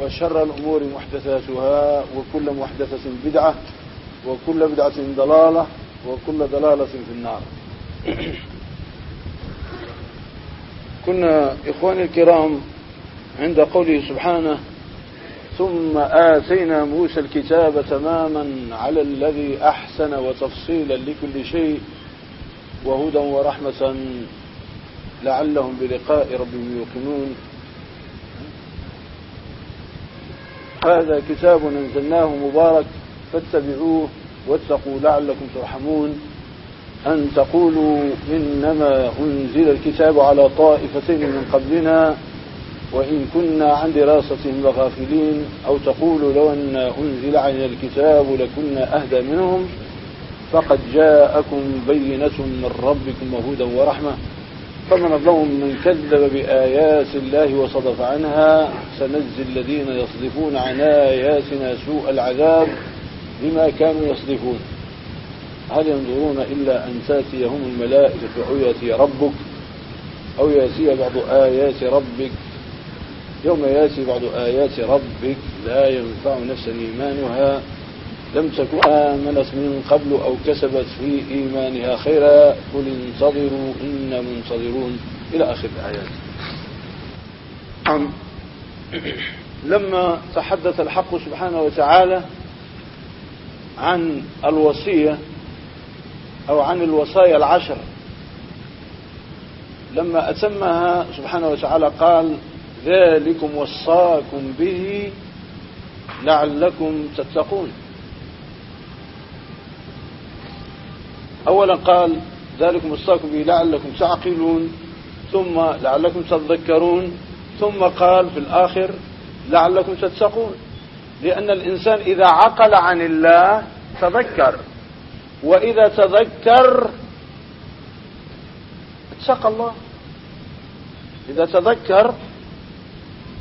وشر الأمور محدثاتها وكل محدثة بدعة وكل بدعة ضلالة وكل ضلالة في النار. كنا إخواني الكرام عند قوله سبحانه ثم آتينا موسى الكتاب تماما على الذي أحسن وتفصيلا لكل شيء وهدى ورحمة لعلهم بلقاء ربهم يوقنون. هذا كتاب أنزلناه مبارك فاتبعوه واتقوا لعلكم ترحمون. أن تقولوا إنما أنزل الكتاب على طائفتين من قبلنا وإن كنا عن دراستهم لغافلين. أو تقولوا لو أن أنزل علينا الكتاب لكنا أهدى منهم فقد جاءكم بينة من ربكم وهدى ورحمة. فمن الظلم من كذب بآيات الله وصدف عنها سنجزي الذين يصدفون عن آياتنا سوء العذاب بما كانوا يصدفون. هل ينظرون إلا أن تأتيهم الملائكة أو ياتي ربك أو يأتي بعض آيات ربك؟ يوم يأتي بعض آيات ربك لا ينفع نفسا إيمانها. لم تكن آمنت من قبل أو كسبت في إيمانها خيرا قل انتظروا إنا منتظرون. إلى آخر الآيات. نعم. لما تحدث الحق سبحانه وتعالى عن الوصية أو عن الوصايا العشر لما أتمها سبحانه وتعالى قال ذلكم وصاكم به لعلكم تتقون. أولا قال ذلكم وصاكم به لعلكم تعقلون ثم لعلكم تذكرون ثم قال في الآخر لعلكم تتقون. لأن الإنسان إذا عقل عن الله تذكر وإذا تذكر اتقى الله. إذا تذكر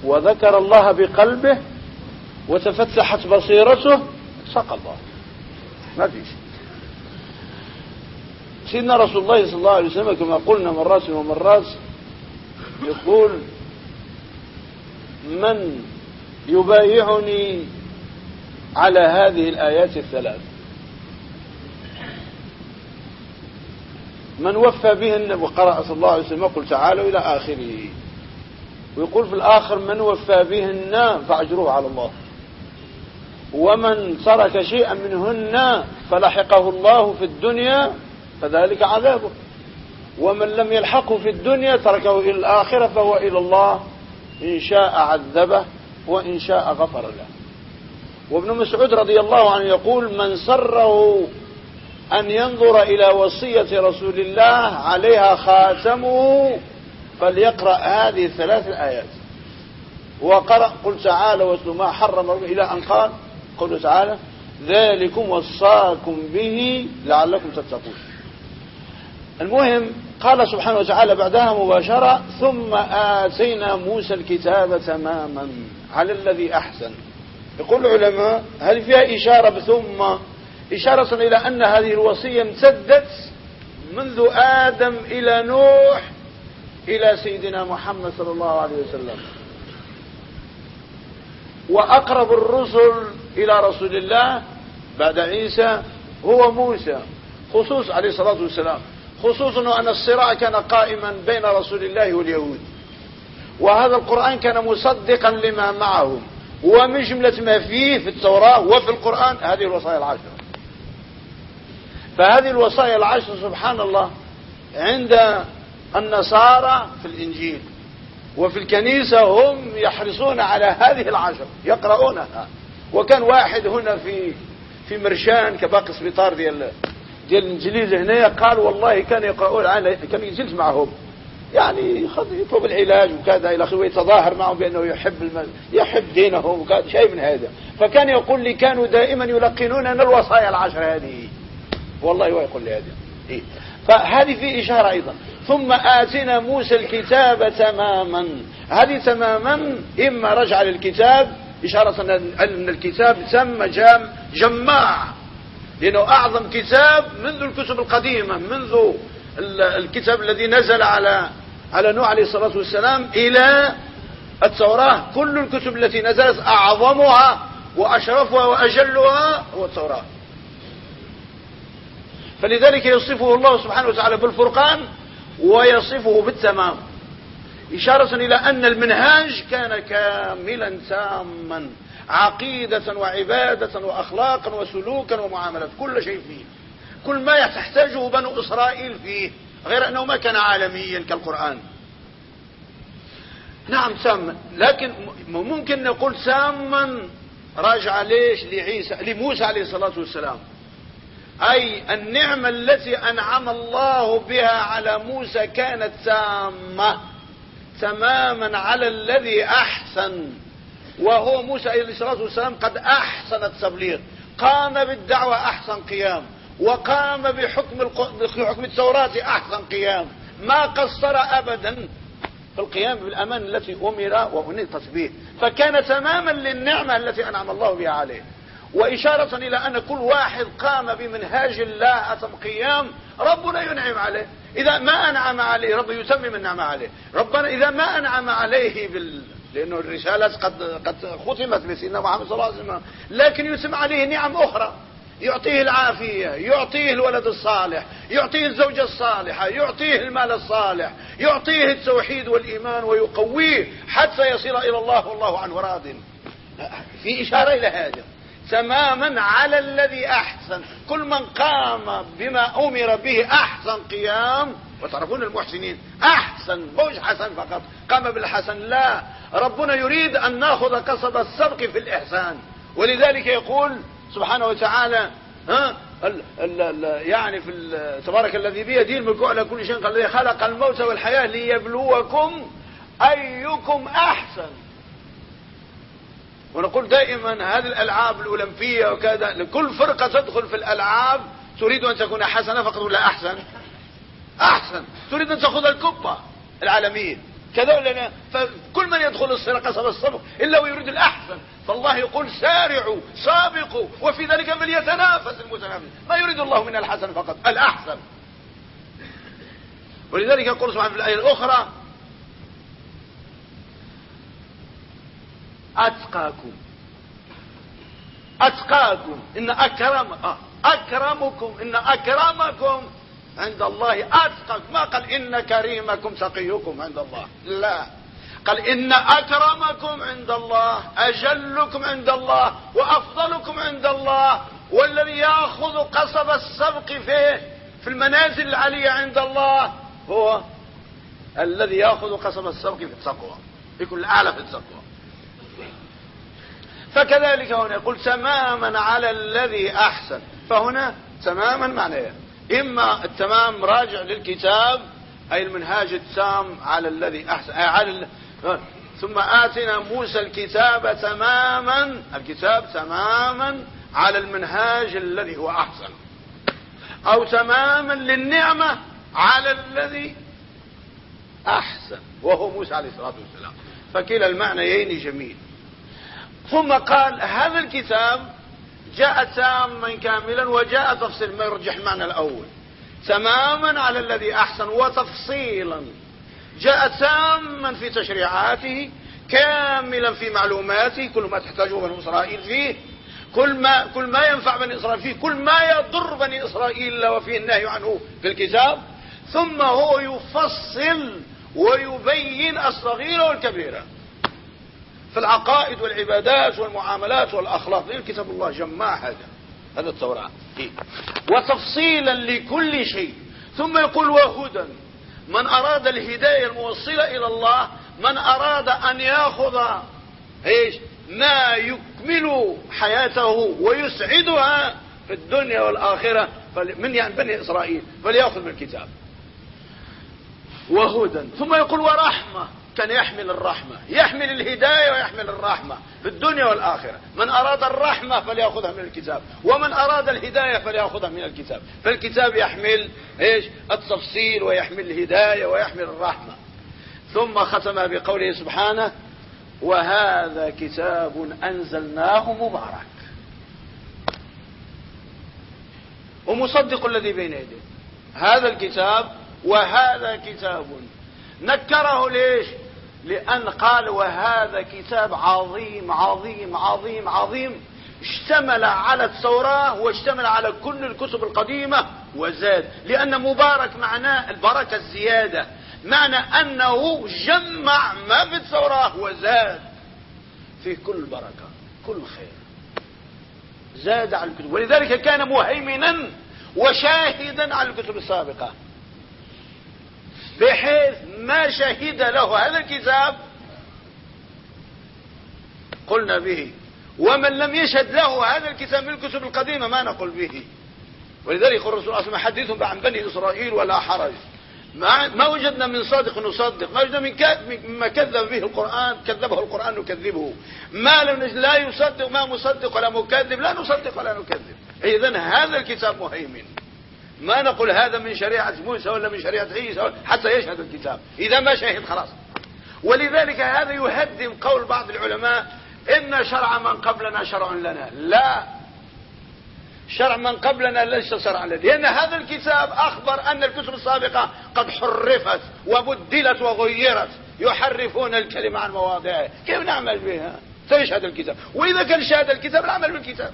وذكر الله بقلبه وتفتحت بصيرته اتقى الله. ما في شيء. سيدنا رسول الله صلى الله عليه وسلم كما قلنا مرات ومرات يقول من يبايعني على هذه الآيات الثلاث؟ من وفى بهن وقرأ صلى الله عليه وسلم يقول تعالوا إلى آخره. ويقول في الآخر من وفى بهن فأجره على الله. ومن ترك شيئا منهن فلحقه الله في الدنيا فذلك عذابه. ومن لم يلحقه في الدنيا تركه إلى الآخرة فهو إلى الله. إن شاء عذبه وإن شاء غفر له. وابن مسعود رضي الله عنه يقول من سره أن ينظر إلى وصية رسول الله عليها خاتمه فليقرأ هذه الثلاث الآيات. وقرأ قل تعالى واتلوا ما حرم إلى أن قال قل تعالى ذلكم وصاكم به لعلكم تتقون. المهم قال سبحانه وتعالى بعدها مباشرة ثم آتينا موسى الكتاب تماما. على الذي أحسن. يقول العلماء هل فيها إشارة بثم؟ إشارة إلى أن هذه الوصية امتدت منذ آدم إلى نوح إلى سيدنا محمد صلى الله عليه وسلم. وأقرب الرسل إلى رسول الله بعد عيسى هو موسى خصوص عليه الصلاة والسلام. خصوصا أن الصراع كان قائما بين رسول الله واليهود. وهذا القرآن كان مصدقا لما معهم ومن جملة ما فيه في التوراة وفي القرآن هذه الوصايا العشر. فهذه الوصايا العشر سبحان الله عند النصارى في الإنجيل. وفي الكنيسة هم يحرصون على هذه العشر يقرؤونها. وكان واحد هنا في في مرشان كباقي سبيطار ديال ديال الانجليز هنا قال والله كان يقرؤون كان يجلس معهم. يعني يطلب العلاج وكذا إلى آخره ويتظاهر معهم بأنه يحب الم... يحب دينه وكذا شيء من هذا. فكان يقول لي كانوا دائما يلقنوننا الوصايا العشر هذه. والله هو يقول لي هذه إيه؟ فهذه في إشارة أيضا. ثم آتينا موسى الكتاب تماما. هذه تماما إما رجع للكتاب إشارة ان الكتاب تم جام جماع. لأنه أعظم كتاب منذ الكتب القديمة منذ الكتاب الذي نزل على على نوح عليه الصلاة والسلام إلى التوراة. كل الكتب التي نزلت أعظمها وأشرفها وأجلها هو التوراة. فلذلك يصفه الله سبحانه وتعالى بالفرقان ويصفه بالتمام. إشارة إلى أن المنهاج كان كاملا تاما عقيدة وعبادة وأخلاقا وسلوكا ومعاملات كل شيء فيه. كل ما تحتاجه بنو إسرائيل فيه غير أنه ما كان عالميا كالقرآن. نعم ساما لكن ممكن نقول ساما راجع ليش؟ لعيسى لموسى عليه الصلاة والسلام. أي النعمة التي أنعم الله بها على موسى كانت تامة. تماما على الذي أحسن. وهو موسى عليه الصلاة والسلام قد أحسن التبليغ. قام بالدعوة أحسن قيام. وقام بحكم بحكم التوراة أحسن قيام. ما قصر أبدا في القيام بالأمان التي أمر وأنطت به. فكان تماما للنعمة التي أنعم الله بها عليه. وإشارة إلى أن كل واحد قام بمنهاج الله أتم قيام ربنا ينعم عليه. إذا ما أنعم عليه رب يتمم النعمة عليه. ربنا إذا ما أنعم عليه بال... لأنه الرسالة قد قد ختمت بسيدنا محمد صلى الله عليه وسلم. لكن يتم عليه نعم أخرى. يعطيه العافية يعطيه الولد الصالح يعطيه الزوجة الصالحة يعطيه المال الصالح يعطيه التوحيد والإيمان ويقويه حتى يصير إلى الله والله عنه راض. في إشارة إلى هذا. تماما على الذي أحسن. كل من قام بما أمر به أحسن قيام. وتعرفون المحسنين أحسن مش حسن فقط. قام بالحسن لا. ربنا يريد أن نأخذ قصب السبق في الإحسان. ولذلك يقول سبحانه وتعالى ها ال ال ال يعني في تبارك الذي بيده الملك على كل شيء خلق الموت والحياة ليبلوكم أيكم أحسن. ونقول دائما هذه الألعاب الأولمبية وكذا كل فرقة تدخل في الألعاب تريد أن تكون حسنة فقط ولا أحسن؟ أحسن. تريد أن تأخذ الكبة العالمية. كذا فكل من يدخل الصراط قصب الصبر إلا ويريد الأحسن. فالله يقول سارعوا سابقوا وفي ذلك فليتنافس المتنافس. ما يريد الله من الحسن فقط الأحسن. ولذلك يقول سبحانه في الآية الأخرى أتقاكم. أتقاكم. إن أكرم أكرمكم. إن أكرمكم. عند الله أتقاكم. ما قال إن كريمكم سقيكم عند الله. لا. قال إن أكرمكم عند الله. أجلكم عند الله. وأفضلكم عند الله. والذي يأخذ قصب السبق فيه في المنازل العالية عند الله هو الذي يأخذ قصب السبق في التقوى. يكون الأعلى في التقوى. فكذلك هنا يقول تماما على الذي أحسن. فهنا تماما معناه. إما التمام راجع للكتاب أي المنهاج التام على الذي أحسن أي على ثم آتنا موسى الكتاب تماما الكتاب تماما على المنهاج الذي هو أحسن. أو تماما للنعمة على الذي أحسن. وهو موسى عليه الصلاة والسلام. فكلا المعنيين جميل. ثم قال هذا الكتاب جاء تاما كاملا وجاء تفصيل. ما يرجح المعنى الأول. تماما على الذي أحسن وتفصيلا. جاء تاما في تشريعاته كاملا في معلوماته كل ما تحتاجه بني إسرائيل فيه. كل ما كل ما ينفع بني إسرائيل فيه. كل ما يضر بني إسرائيل وفيه النهي عنه في الكتاب. ثم هو يفصل ويبين الصغير والكبير في العقائد والعبادات والمعاملات والأخلاق. لأن كتاب الله؟ جمع هذا. هذا التوراة. إيه؟ وتفصيلا لكل شيء. ثم يقول وهدى. من أراد الهداية الموصلة إلى الله من أراد أن يأخذ إيش؟ ما يكمل حياته ويسعدها في الدنيا والآخرة. من يعني بني إسرائيل؟ فليأخذ من الكتاب. وهدى. ثم يقول ورحمة. كان يحمل الرحمة يحمل الهداية ويحمل الرحمة في الدنيا والآخرة. من أراد الرحمة فليأخذها من الكتاب ومن أراد الهداية فليأخذها من الكتاب. فالكتاب يحمل إيش؟ التفصيل ويحمل الهداية ويحمل الرحمة. ثم ختم بقوله سبحانه وهذا كتاب أنزلناه مبارك. ومصدق الذي بين يديه. هذا الكتاب وهذا كتاب. نكره ليش؟ لأن قال وهذا كتاب عظيم عظيم عظيم عظيم. اشتمل على التوراة واشتمل على كل الكتب القديمة وزاد. لأن مبارك معناه البركة الزيادة. معنى أنه جمع ما في التوراة وزاد. فيه كل بركة كل خير. زاد على الكتب. ولذلك كان مهيمنا وشاهدا على الكتب السابقة. بحيث ما شهد له هذا الكتاب قلنا به. ومن لم يشهد له هذا الكتاب من الكتب القديمة ما نقول به. ولذلك يقول الرسول وسلم حدثهم عن بني إسرائيل ولا حرج. ما, ما وجدنا من صادق نصدق. ما وجدنا من مما كذب به القرآن كذبه القرآن نكذبه. ما لم لا يصدق ما مصدق ولا مكذب لا نصدق ولا نكذب. إذا هذا الكتاب مهيمن. ما نقول هذا من شريعة موسى ولا من شريعة عيسى حتى يشهد الكتاب. إذا ما شهد خلاص. ولذلك هذا يهدم قول بعض العلماء إن شرع من قبلنا شرع لنا. لا. شرع من قبلنا ليس شرعا لنا. لأن هذا الكتاب أخبر أن الكتب السابقة قد حرفت وبدلت وغيرت. يحرفون الكلمة عن مواضعه كيف نعمل بها؟ سيشهد الكتاب. وإذا كان شهد الكتاب نعمل بالكتاب.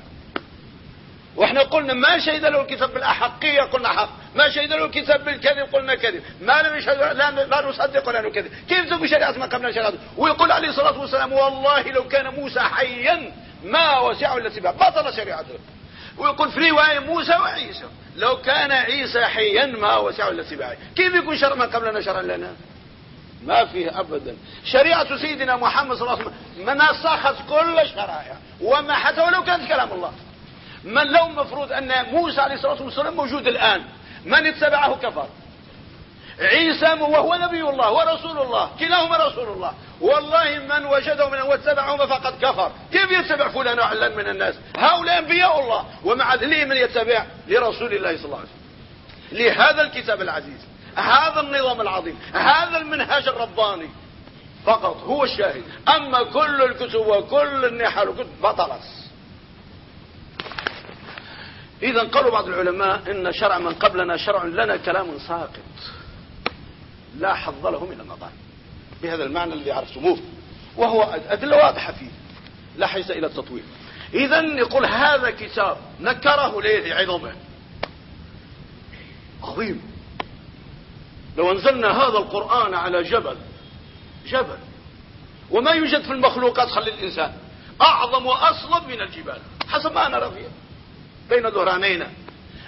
وإحنا قلنا ما شهد له الكتاب بالأحقية قلنا حق. ما شهد له الكتاب بالكذب قلنا كذب. ما لم يشهد لا, لا نصدق ولا نكذب. كيف تقول شريعة ما قبل شريعته ويقول عليه الصلاة والسلام والله لو كان موسى حيا ما وسعه إلا اتباع. بطل شريعته. ويقول في رواية موسى وعيسى. لو كان عيسى حيا ما وسعه إلا اتباعه. كيف يكون شرع ما قبلنا شرعا لنا؟ ما فيه ابدا. شريعة سيدنا محمد صلى الله عليه وسلم نسخت كل الشرائع ومحتها ولو كانت كلام الله. من لو مفروض أن موسى عليه الصلاة والسلام موجود الآن؟ من اتبعه كفر. عيسى وهو نبي الله ورسول الله كلاهما رسول الله. والله من وجده من واتبعهما فقد كفر. كيف يتبع فلان وعلان من الناس؟ هؤلاء أنبياء الله ومع ذلك من يتبع لرسول الله صلى الله عليه وسلم. لهذا الكتاب العزيز هذا النظام العظيم هذا المنهاج الرباني. فقط هو الشاهد. أما كل الكتب وكل النحل وكل بطلت إذا قالوا بعض العلماء إن شرع من قبلنا شرع لنا كلام ساقط. لا حظ له من النظر. بهذا المعنى الذي عرفتموه. وهو أدلة واضحة فيه. لا حيث إلى التطويل. إذا يقول هذا كتاب نكره ليه لعظمه. عظيم. لو أنزلنا هذا القرآن على جبل جبل. وما يوجد في المخلوقات خلي الإنسان. أعظم وأصلب من الجبال. حسب ما نرى فيها بين ظهرانينا.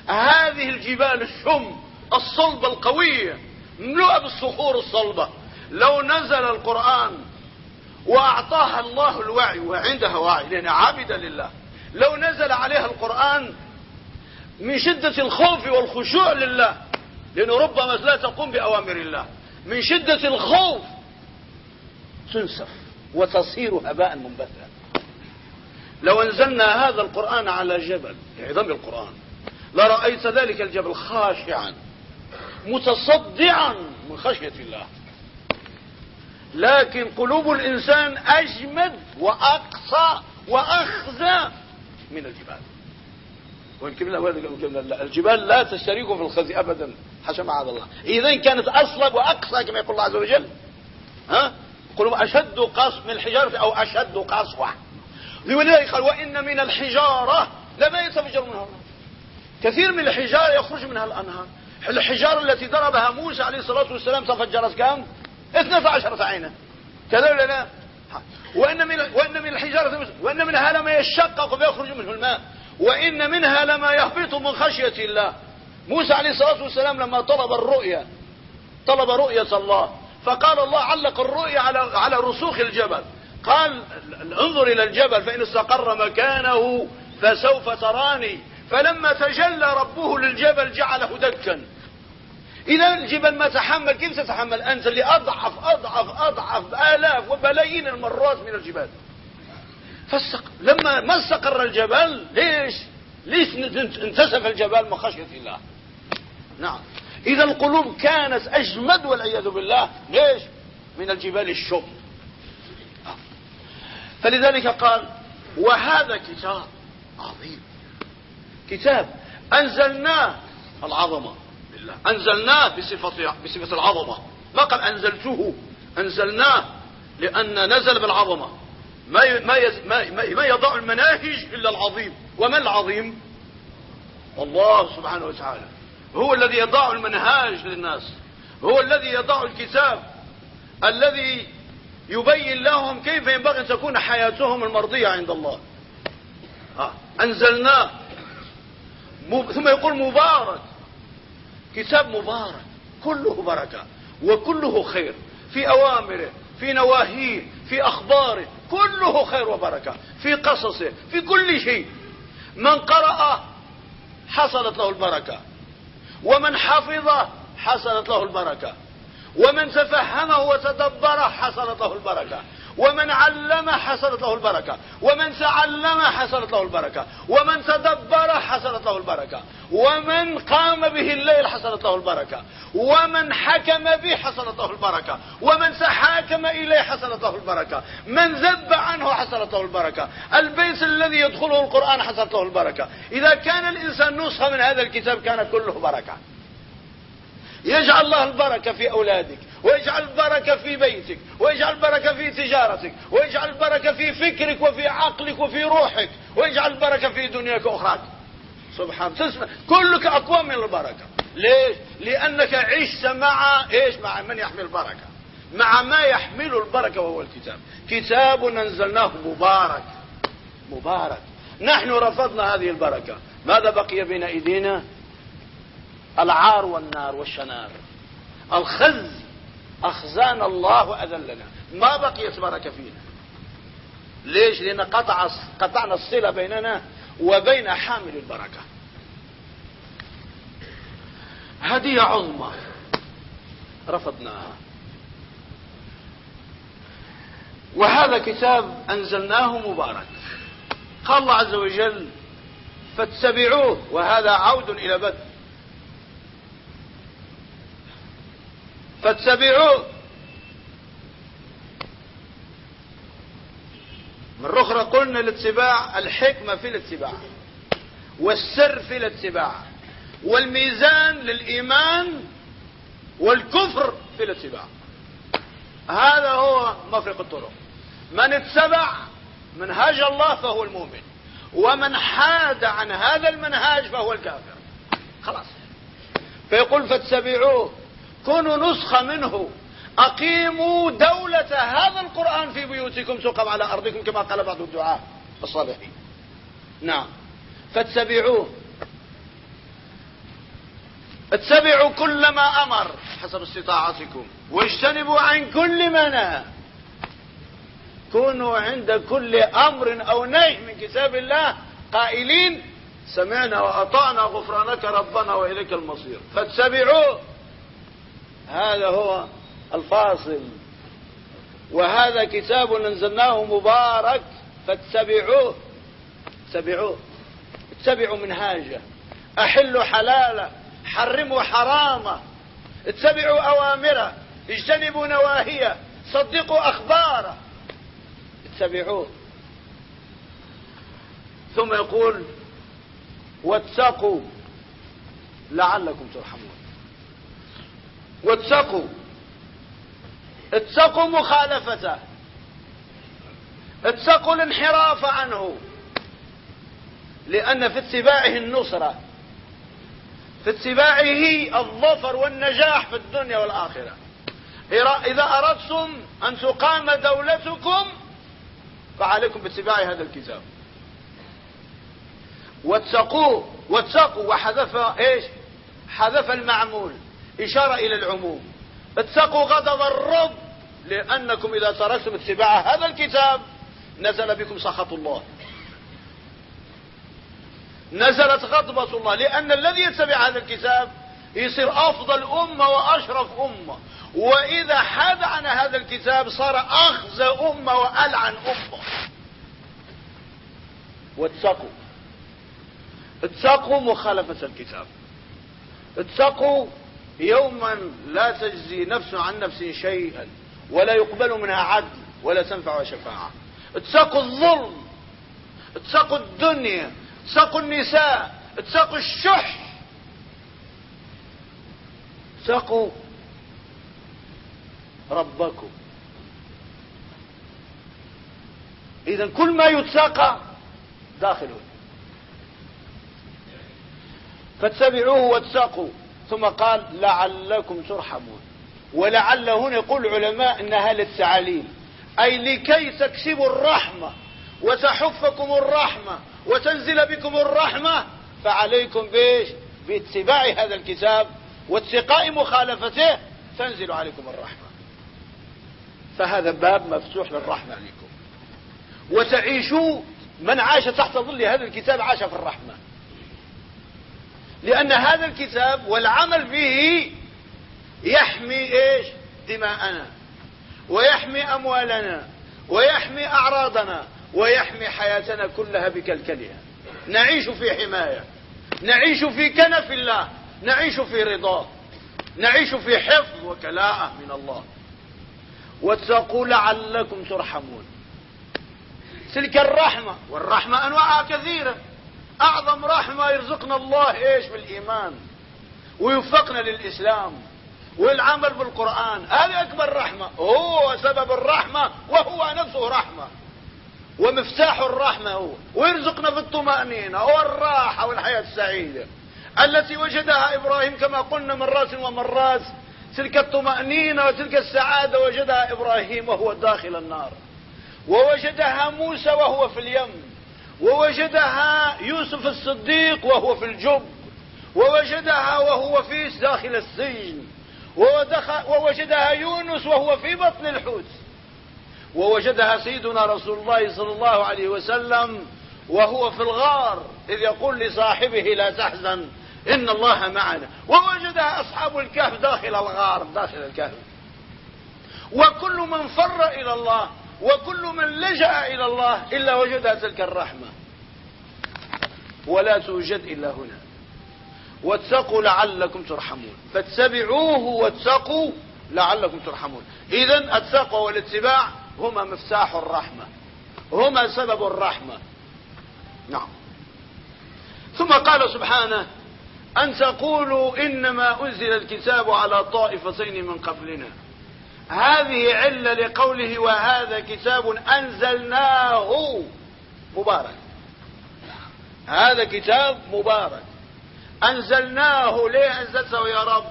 هذه الجبال الشم الصلبة القوية. مملوءة بالصخور الصلبة. لو نزل القرآن وأعطاها الله الوعي وعندها وعي لأنها عابدة لله لو نزل عليها القرآن من شدة الخوف والخشوع لله لأنه ربما لا تقوم بأوامر الله. من شدة الخوف تنسف وتصير هباء منبثا. لو انزلنا هذا القرآن على جبل عظم القرآن لرأيت ذلك الجبل خاشعا متصدعا من خشية الله. لكن قلوب الإنسان أجمد وأقصى وأخزى من الجبال. الجبال لا تشترك في الخزي أبدا حاشا معاذ الله. إذا كانت أصلب وأقصى كما يقول الله عز وجل. ها؟ قلوب أشد قص من الحجارة أو أشد قسوة لذلك قال وإن من الحجارة لما يتفجر منها الأنهار. كثير من الحجارة يخرج منها الأنهار. الحجارة التي ضربها موسى عليه الصلاة والسلام تفجرت كم؟ 12 عينا. كذا ولا لا وإن من, وإن من الحجارة وإن منها لما يشقق فيخرج منه الماء. وإن منها لما يهبط من خشية الله. موسى عليه الصلاة والسلام لما طلب الرؤيا طلب رؤية الله فقال الله علق الرؤيا على على رسوخ الجبل. قال انظر إلى الجبل فإن استقر مكانه فسوف تراني. فلما تجلى ربه للجبل جعله دكا. إذا الجبل ما تحمل كيف تتحمل أنت؟ اللي أضعف أضعف أضعف آلاف وبلايين المرات من الجبال. فاستق... لما ما استقر الجبل ليش؟ ليش انتسف الجبال من خشية الله؟ نعم. إذا القلوب كانت أجمد والعياذ بالله. ليش؟ من الجبال الشم فلذلك قال وهذا كتاب عظيم. كتاب أنزلناه العظمة بالله أنزلناه بصفة, بصفة العظمة. ما قال أنزلته؟ أنزلناه لأن نزل بالعظمة. ما ما ما, يضع المناهج إلا العظيم. وما العظيم؟ الله سبحانه وتعالى. هو الذي يضع المنهاج للناس. هو الذي يضع الكتاب الذي يبين لهم كيف ينبغي أن تكون حياتهم المرضية عند الله. أنزلناه. ثم يقول مبارك. كتاب مبارك. كله بركة وكله خير. في أوامره في نواهيه في أخباره كله خير وبركة. في قصصه في كل شيء. من قرأ حصلت له البركة. ومن حفظه حصلت له البركة. ومن تفهمه وتدبره حصلت له البركة. ومن علم حصلت له البركة. ومن تعلم حصلت له البركة. ومن تدبر حصلت له البركة. ومن قام به الليل حصلت له البركة. ومن حكم به حصلت له البركة. ومن تحاكم إليه حصلت له البركة. من ذب عنه حصلت له البركة. البيت الذي يدخله القرآن حصلت له البركة. إذا كان الإنسان نسخة من هذا الكتاب كان كله بركة. يجعل الله البركة في أولادك ويجعل البركة في بيتك ويجعل البركة في تجارتك ويجعل البركة في فكرك وفي عقلك وفي روحك ويجعل البركة في دنياك وأخراك. سبحان تسمع كلك أقوى من البركة. ليش؟ لأنك عشت مع إيش؟ مع من يحمل البركة. مع ما يحمل البركة وهو الكتاب. كتاب أنزلناه مبارك. مبارك. نحن رفضنا هذه البركة. ماذا بقي بين أيدينا؟ العار والنار والشنار. الخز أخزانا الله وأذلنا ما بقيت بركة فينا. ليش؟ لأن قطع قطعنا الصلة بيننا وبين حامل البركة. هدية عظمى. رفضناها وهذا كتاب أنزلناه مبارك. قال الله عز وجل فاتبعوه وهذا عود إلى بدء فاتبعوه. مرة أخرى قلنا الاتباع الحكمة في الاتباع والسر في الاتباع والميزان للإيمان والكفر في الاتباع. هذا هو مفرق الطرق. من اتبع منهاج الله فهو المؤمن ومن حاد عن هذا المنهاج فهو الكافر. خلاص. فيقول فاتبعوه. كونوا نسخة منه. أقيموا دولة هذا القرآن في بيوتكم سقم على أرضكم كما قال بعض الدعاء الصالحين نعم. فاتبعوه. اتبعوا كل ما أمر حسب استطاعتكم. واجتنبوا عن كل ما نهى كونوا عند كل أمر أو نهي من كتاب الله قائلين سمعنا وأطعنا غفرانك ربنا وإليك المصير. فاتبعوه. هذا هو الفاصل. وهذا كتاب أنزلناه مبارك فاتبعوه. اتبعوه. اتبعوا منهاجه. أحلوا حلاله حرموا حرامه. اتبعوا أوامره. اجتنبوا نواهيه. صدقوا أخباره. اتبعوه. ثم يقول واتقوا لعلكم ترحمون. واتقوا. اتقوا مخالفته. اتقوا الانحراف عنه. لأن في اتباعه النصرة. في اتباعه الظفر والنجاح في الدنيا والآخرة. إذا أردتم أن تقام دولتكم فعليكم باتباع هذا الكتاب. واتقوا واتقوا وحذف إيش؟ حذف المعمول. إشارة إلى العموم. اتقوا غضب الرب لأنكم إذا تركتم اتباع هذا الكتاب نزل بكم سخط الله. نزلت غضبة الله لأن الذي يتبع هذا الكتاب يصير أفضل أمة وأشرف أمة. وإذا حاد عن هذا الكتاب صار أخزى أمة وألعن أمة. واتقوا اتقوا مخالفة الكتاب. اتقوا يوما لا تجزي نفس عن نفس شيئا ولا يقبل منها عدل ولا تنفع شفاعة. اتقوا الظلم اتقوا الدنيا اتقوا النساء اتقوا الشح. اتقوا ربكم. إذا كل ما يتساقى داخل. فاتبعوه واتساقوا ثم قال لعلكم ترحمون. ولعل هنا يقول العلماء إنها للتعليل. أي لكي تكسبوا الرحمة وتحفكم الرحمة وتنزل بكم الرحمة فعليكم بيش باتباع هذا الكتاب واتقاء مخالفته تنزل عليكم الرحمة. فهذا باب مفتوح للرحمة عليكم. وتعيشوا من عاش تحت ظل هذا الكتاب عاش في الرحمة. لأن هذا الكتاب والعمل به يحمي إيش؟ دماءنا ويحمي أموالنا ويحمي أعراضنا ويحمي حياتنا كلها بكلكلها. نعيش في حماية نعيش في كنف الله نعيش في رضاه نعيش في حفظ وكلاءة من الله. واتقوا لعلكم ترحمون. تلك الرحمة والرحمة أنواعها كثيرة. أعظم رحمة يرزقنا الله إيش بالإيمان؟ ويوفقنا للإسلام والعمل بالقرآن. هذه أكبر رحمة. هو سبب الرحمة وهو نفسه رحمة. ومفتاح الرحمة هو. ويرزقنا في الطمأنينة والراحة والحياة السعيدة التي وجدها إبراهيم كما قلنا مرات ومرات تلك الطمأنينة وتلك السعادة وجدها إبراهيم وهو داخل النار. ووجدها موسى وهو في اليم. ووجدها يوسف الصديق وهو في الجب ووجدها وهو في داخل السجن ووجدها يونس وهو في بطن الحوت ووجدها سيدنا رسول الله صلى الله عليه وسلم وهو في الغار إذ يقول لصاحبه لا تحزن إن الله معنا. ووجدها أصحاب الكهف داخل الغار داخل الكهف. وكل من فر إلى الله وكل من لجأ إلى الله إلا وجدها تلك الرحمة. ولا توجد إلا هنا. واتقوا لعلكم ترحمون. فاتبعوه واتقوا لعلكم ترحمون. إذا التقوى والاتباع هما مفتاح الرحمة. هما سبب الرحمة. نعم. ثم قال سبحانه أن تقولوا إنما أنزل الكتاب على طائفتين من قبلنا. هذه علة لقوله وهذا كتاب أنزلناه. مبارك. هذا كتاب مبارك. أنزلناه. ليه أنزلته يا رب؟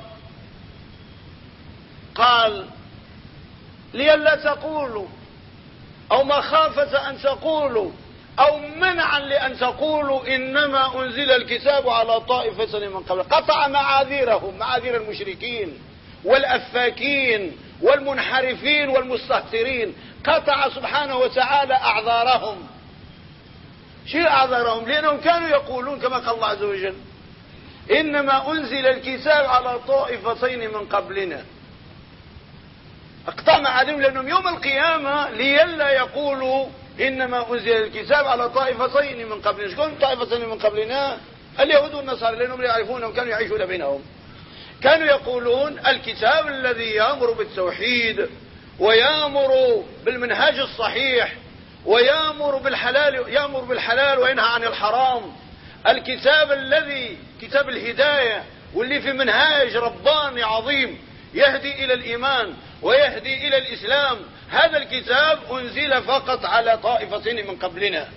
قال لئلا تقولوا أو مخافة أن تقولوا أو منعا لأن تقولوا إنما أنزل الكتاب على طائفة من قبل. قطع معاذيرهم معاذير المشركين والأفاكين والمنحرفين والمستهترين. قطع سبحانه وتعالى أعذارهم. شيء أعذارهم؟ لأنهم كانوا يقولون كما قال الله عز وجل إنما أنزل الكتاب على طائفتين من قبلنا. أقطع معاذيرهم لأنهم يوم القيامة ليلا يقولوا إنما أنزل الكتاب على طائفتين من قبلنا. شكون طائفتين من قبلنا؟ اليهود والنصارى لأنهم يعرفونهم كانوا يعيشون بينهم. كانوا يقولون الكتاب الذي يأمر بالتوحيد ويأمر بالمنهاج الصحيح ويأمر بالحلال يأمر بالحلال وينهى عن الحرام. الكتاب الذي كتاب الهداية واللي في منهاج رباني عظيم يهدي إلى الإيمان ويهدي إلى الإسلام. هذا الكتاب أنزل فقط على طائفتين من قبلنا.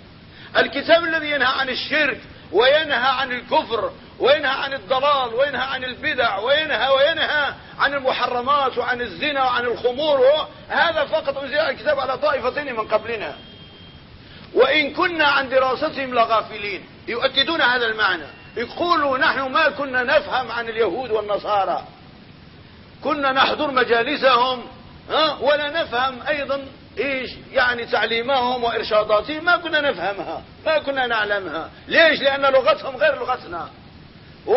الكتاب الذي ينهى عن الشرك وينهى عن الكفر وينهى عن الضلال وينهى عن البدع وينهى وينهى عن المحرمات وعن الزنا وعن الخمور. هذا فقط أنزل الكتاب على طائفتين من قبلنا. وإن كنا عن دراستهم لغافلين. يؤكدون هذا المعنى. يقولوا نحن ما كنا نفهم عن اليهود والنصارى. كنا نحضر مجالسهم ها ولا نفهم أيضا إيش يعني تعليمهم وإرشاداتهم. ما كنا نفهمها ما كنا نعلمها. ليش؟ لأن لغتهم غير لغتنا. و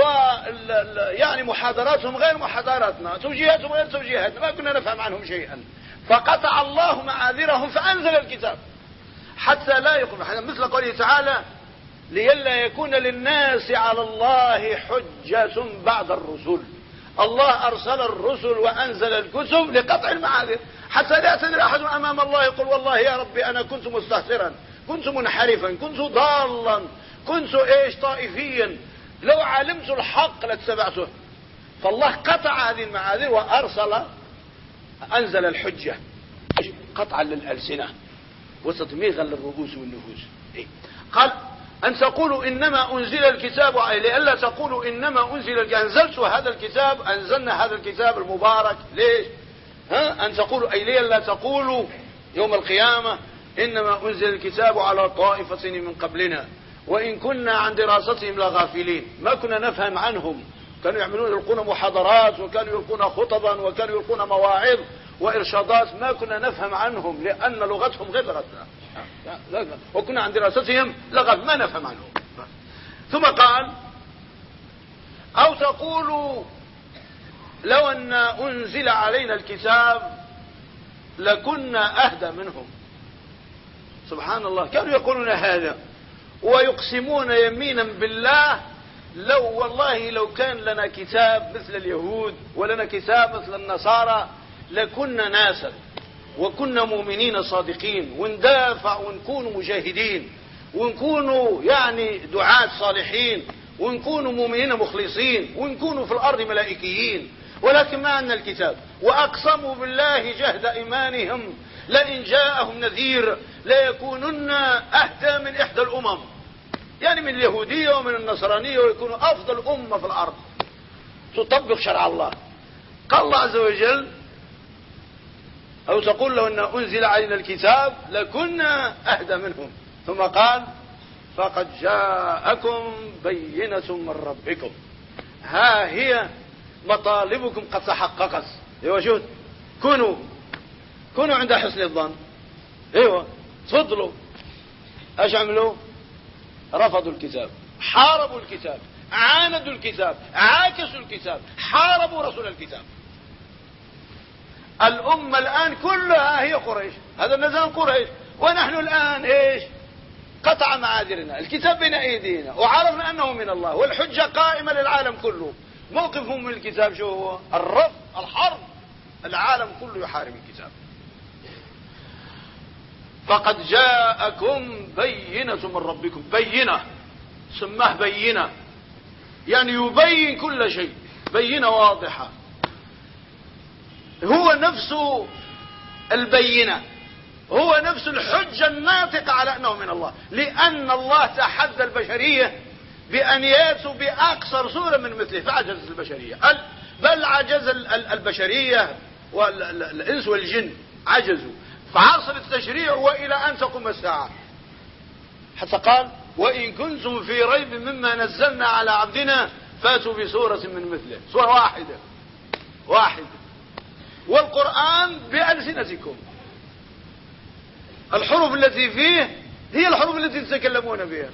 يعني محاضراتهم غير محاضراتنا توجيهاتهم غير توجيهاتنا ما كنا نفهم عنهم شيئا. فقطع الله معاذيرهم فأنزل الكتاب. حتى لا يقوم مثل قوله تعالى لئلا يكون للناس على الله حجة بعد الرسل. الله أرسل الرسل وأنزل الكتب لقطع المعاذير. حتى لا يعتذر أحد أمام الله يقول والله يا ربي أنا كنت مستهترا كنت منحرفا كنت ضالا كنت إيش طائفيا. لو علمت الحق لاتبعته. فالله قطع هذه المعاذير وأرسل أنزل الحجة. قطعا للألسنة. وتطميغا للرؤوس والنفوس. إيه؟ قال أن تقولوا إنما أنزل الكتاب لئلا تقولوا إنما أنزل أنزلت هذا الكتاب أنزلنا هذا الكتاب المبارك. ليش؟ ها؟ أن تقولوا أي لئلا تقولوا يوم القيامة إنما أنزل الكتاب على طائفة من قبلنا. وإن كنا عن دراستهم لغافلين. ما كنا نفهم عنهم. كانوا يعملون يلقون محاضرات وكانوا يلقون خطبا وكانوا يلقون مواعظ وإرشادات. ما كنا نفهم عنهم لأن لغتهم غير لغتنا. وكنا عن دراستهم لغت ما نفهم عنهم. ثم قال أو تقولوا لو أن أنزل علينا الكتاب لكنا أهدى منهم. سبحان الله. كانوا يقولون هذا. ويقسمون يمينا بالله. لو والله لو كان لنا كتاب مثل اليهود ولنا كتاب مثل النصارى لكنا ناسا وكنا مؤمنين صادقين. وندافع ونكون مجاهدين. ونكونوا يعني دعاة صالحين. ونكونوا مؤمنين مخلصين. ونكونوا في الأرض ملائكيين. ولكن ما عندنا الكتاب. وأقسموا بالله جهد إيمانهم. لئن جاءهم نذير ليكونن أهدى من إحدى الأمم. يعني من اليهودية ومن النصرانية ويكونوا أفضل أمة في الأرض. تطبق شرع الله. قال الله عز وجل أو تقول له أن أنزل علينا الكتاب لكنا أهدى منهم. ثم قال فقد جاءكم بينة من ربكم. ها هي مطالبكم قد تحققت. أيوه شوف كونوا كونوا عند حسن الظن. أيوه تفضلوا. أيش عملوا؟ رفضوا الكتاب حاربوا الكتاب عاندوا الكتاب عاكسوا الكتاب حاربوا رسول الكتاب. الأمة الآن كلها هي قريش هذا النظام قريش. ونحن الآن إيش؟ قطع معاذرنا الكتاب بين أيدينا وعرفنا أنه من الله والحجة قائمة للعالم كله. موقفهم من الكتاب شو هو؟ الرفض الحرب. العالم كله يحارب الكتاب. فقد جاءكم بينة من ربكم. بينة. سماه بينة. يعني يبين كل شيء. بينة واضحة. هو نفسه البينة. هو نفس الحجة الناطقة على أنه من الله. لأن الله تحدى البشرية بأن يأتوا بأقصر صورة من مثله. فعجزت البشرية. بل عجز البشرية والإنس والجن. عجزوا. فعصر التشريع وإلى أن تقوم الساعة. حتى قال وإن كنتم في ريب مما نزلنا على عبدنا فاتوا بسورة من مثله. سورة واحدة. واحدة. والقرآن بألسنتكم. الحروف التي فيه هي الحروف التي تتكلمون بها.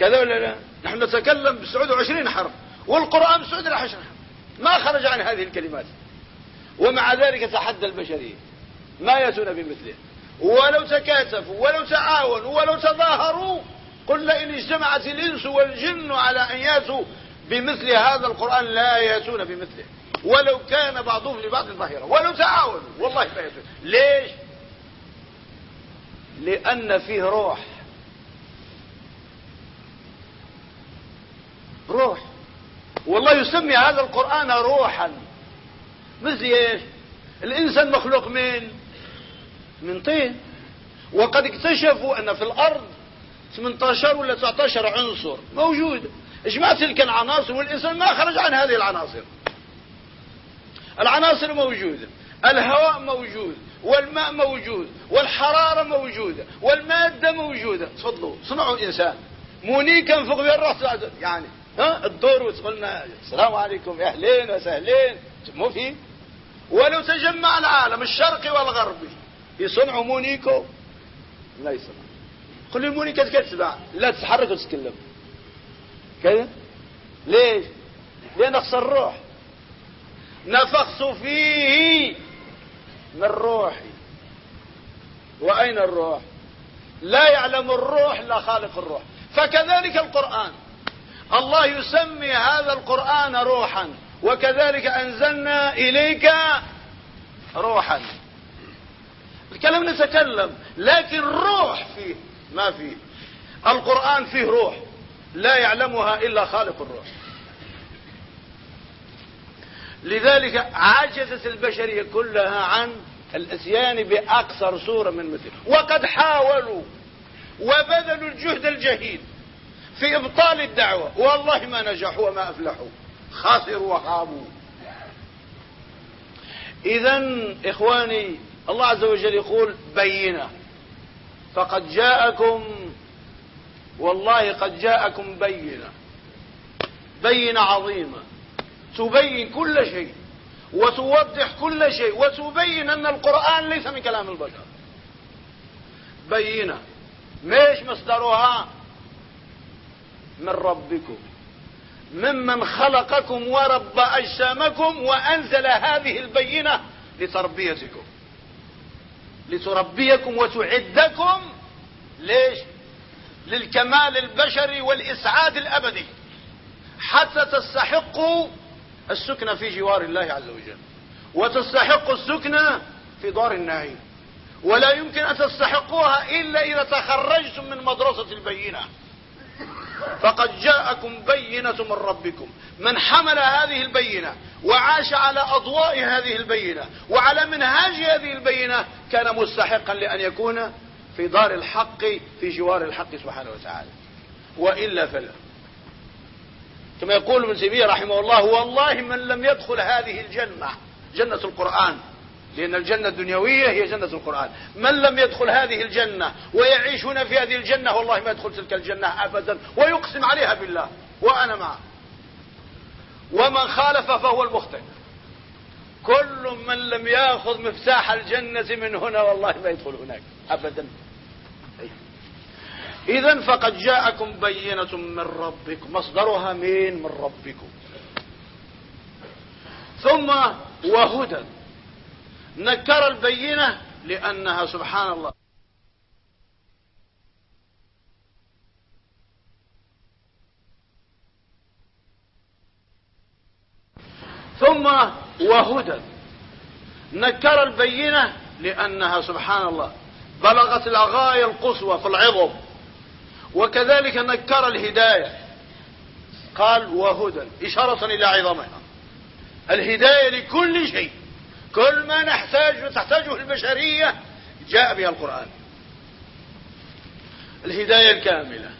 كذا ولا لا؟ نحن نتكلم بسعود وعشرين حرف والقرآن بسعود عشر ما خرج عن هذه الكلمات. ومع ذلك تحدى البشرية. ما يأتون بمثله ولو تكاتفوا ولو تعاونوا ولو تظاهروا قل لئن اجتمعت الإنس والجن على أن يأتوا بمثل هذا القرآن لا يأتون بمثله. ولو كان بعضهم لبعض ظهيرا ولو تعاونوا والله ما يأتون. ليش؟ لأن فيه روح. روح. والله يسمي هذا القرآن روحا. مثل إيش؟ الانسان مخلوق من؟ من طين. وقد اكتشفوا أن في الأرض 18 ولا 19 عنصر موجود. اجمع تلك العناصر والإنسان ما خرج عن هذه العناصر. العناصر موجودة الهواء موجود والماء موجود والحرارة موجودة والمادة موجودة. تفضلوا صنعوا إنسان. مونيكا فوق الراس يعني ها؟ الدور وتقولنا السلام عليكم أهلين وسهلين. مو في ولو تجمع العالم الشرقي والغربي يصنعوا مونيكو؟ لا يصنع قل لي مونيكا تتبع لا تتحرك وتتكلم. كذا؟ ليش؟ لأن اخسر الروح. نفخت فيه من روحي. وأين الروح؟ لا يعلم الروح إلا خالق الروح. فكذلك القرآن. الله يسمي هذا القرآن روحا. وكذلك أنزلنا إليك روحا. الكلام نتكلم لكن روح فيه ما فيه. القرآن فيه روح لا يعلمها إلا خالق الروح. لذلك عجزت البشرية كلها عن الإتيان باقصر صورة من مثل. وقد حاولوا وبذلوا الجهد الجهيد في إبطال الدعوة. والله ما نجحوا وما أفلحوا. خسروا وخابوا. اذا إخواني الله عز وجل يقول بينة. فقد جاءكم والله قد جاءكم بينة. بينة عظيمة. تبين كل شيء وتوضح كل شيء وتبين أن القرآن ليس من كلام البشر. بينة. مش مصدرها؟ من ربكم. ممن خلقكم ورب أجسامكم وأنزل هذه البينة لتربيتكم. لتربيكم وتعدكم ليش؟ للكمال البشري والإسعاد الأبدي. حتى تستحقوا السكنة في جوار الله عز وجل. وتستحق السكنة في دار النعيم. ولا يمكن أن تستحقوها إلا إذا تخرجتم من مدرسة البينة. فقد جاءكم بينة من ربكم. من حمل هذه البينة وعاش على أضواء هذه البينة وعلى منهاج هذه البينة كان مستحقا لأن يكون في دار الحق في جوار الحق سبحانه وتعالى. وإلا فلا. كما يقول ابن تيمية رحمه الله والله من لم يدخل هذه الجنة جنة القرآن. لأن الجنة الدنيوية هي جنة القرآن. من لم يدخل هذه الجنة ويعيشون في هذه الجنة والله ما يدخل تلك الجنة أبدا ويقسم عليها بالله. وأنا معه. ومن خالف فهو المخطئ كل من لم ياخذ مفتاح الجنة من هنا والله ما يدخل هناك أبدا. إذا فقد جاءكم بينة من ربكم مصدرها مين؟ من ربكم. ثم وهدى. نكر البينة لأنها سبحان الله. ثم وهدى. نكر البينة لأنها سبحان الله بلغت الغاية القصوى في العظم. وكذلك نكر الهداية. قال وهدى إشارة إلى عظمها. الهداية لكل شيء. كل ما نحتاج تحتاجه البشرية جاء بها القرآن. الهداية الكاملة.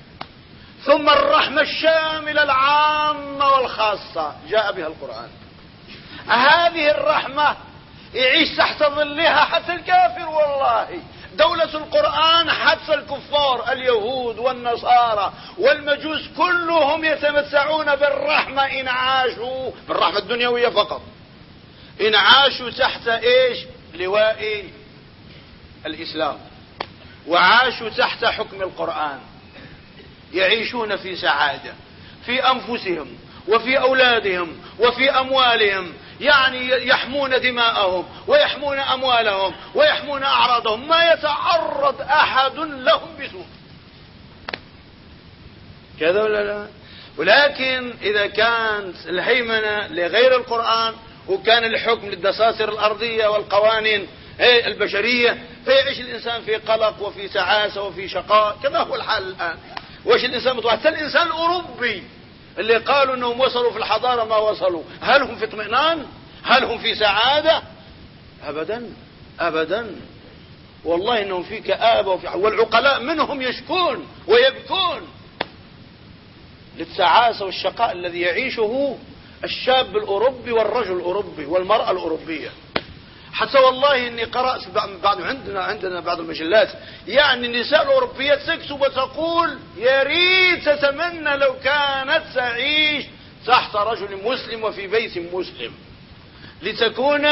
ثم الرحمة الشاملة العامة والخاصة جاء بها القرآن. هذه الرحمة يعيش تحت ظلها حتى الكافر والله. دولة القرآن حتى الكفار اليهود والنصارى والمجوس كلهم يتمتعون بالرحمة إن عاشوا بالرحمة الدنيوية فقط. إن عاشوا تحت إيش؟ لواء الإسلام. وعاشوا تحت حكم القرآن. يعيشون في سعادة في أنفسهم. وفي أولادهم وفي أموالهم يعني يحمون دماءهم ويحمون أموالهم ويحمون أعراضهم ما يتعرض أحد لهم بسوء. كذا ولا لا؟ ولكن إذا كانت الهيمنة لغير القرآن وكان الحكم للدساتر الأرضية والقوانين البشرية فيعيش الإنسان في قلق وفي تعاسة وفي شقاء. كما هو الحال الآن. وش الإنسان متوحد؟ الإنسان الأوروبي. اللي قالوا إنهم وصلوا في الحضارة ما وصلوا. هل هم في اطمئنان؟ هل هم في سعادة؟ ابدا ابدا. والله إنهم في كآبة وفي والعقلاء منهم يشكون ويبكون. للتعاسة والشقاء الذي يعيشه الشاب الأوروبي والرجل الأوروبي والمرأة الأوروبية. حتى والله إني قرأت بعض عندنا عندنا بعض المجلات. يعني النساء الاوروبيات تكتب وتقول يا ريت تتمنى لو كانت تعيش تحت رجل مسلم وفي بيت مسلم. لتكون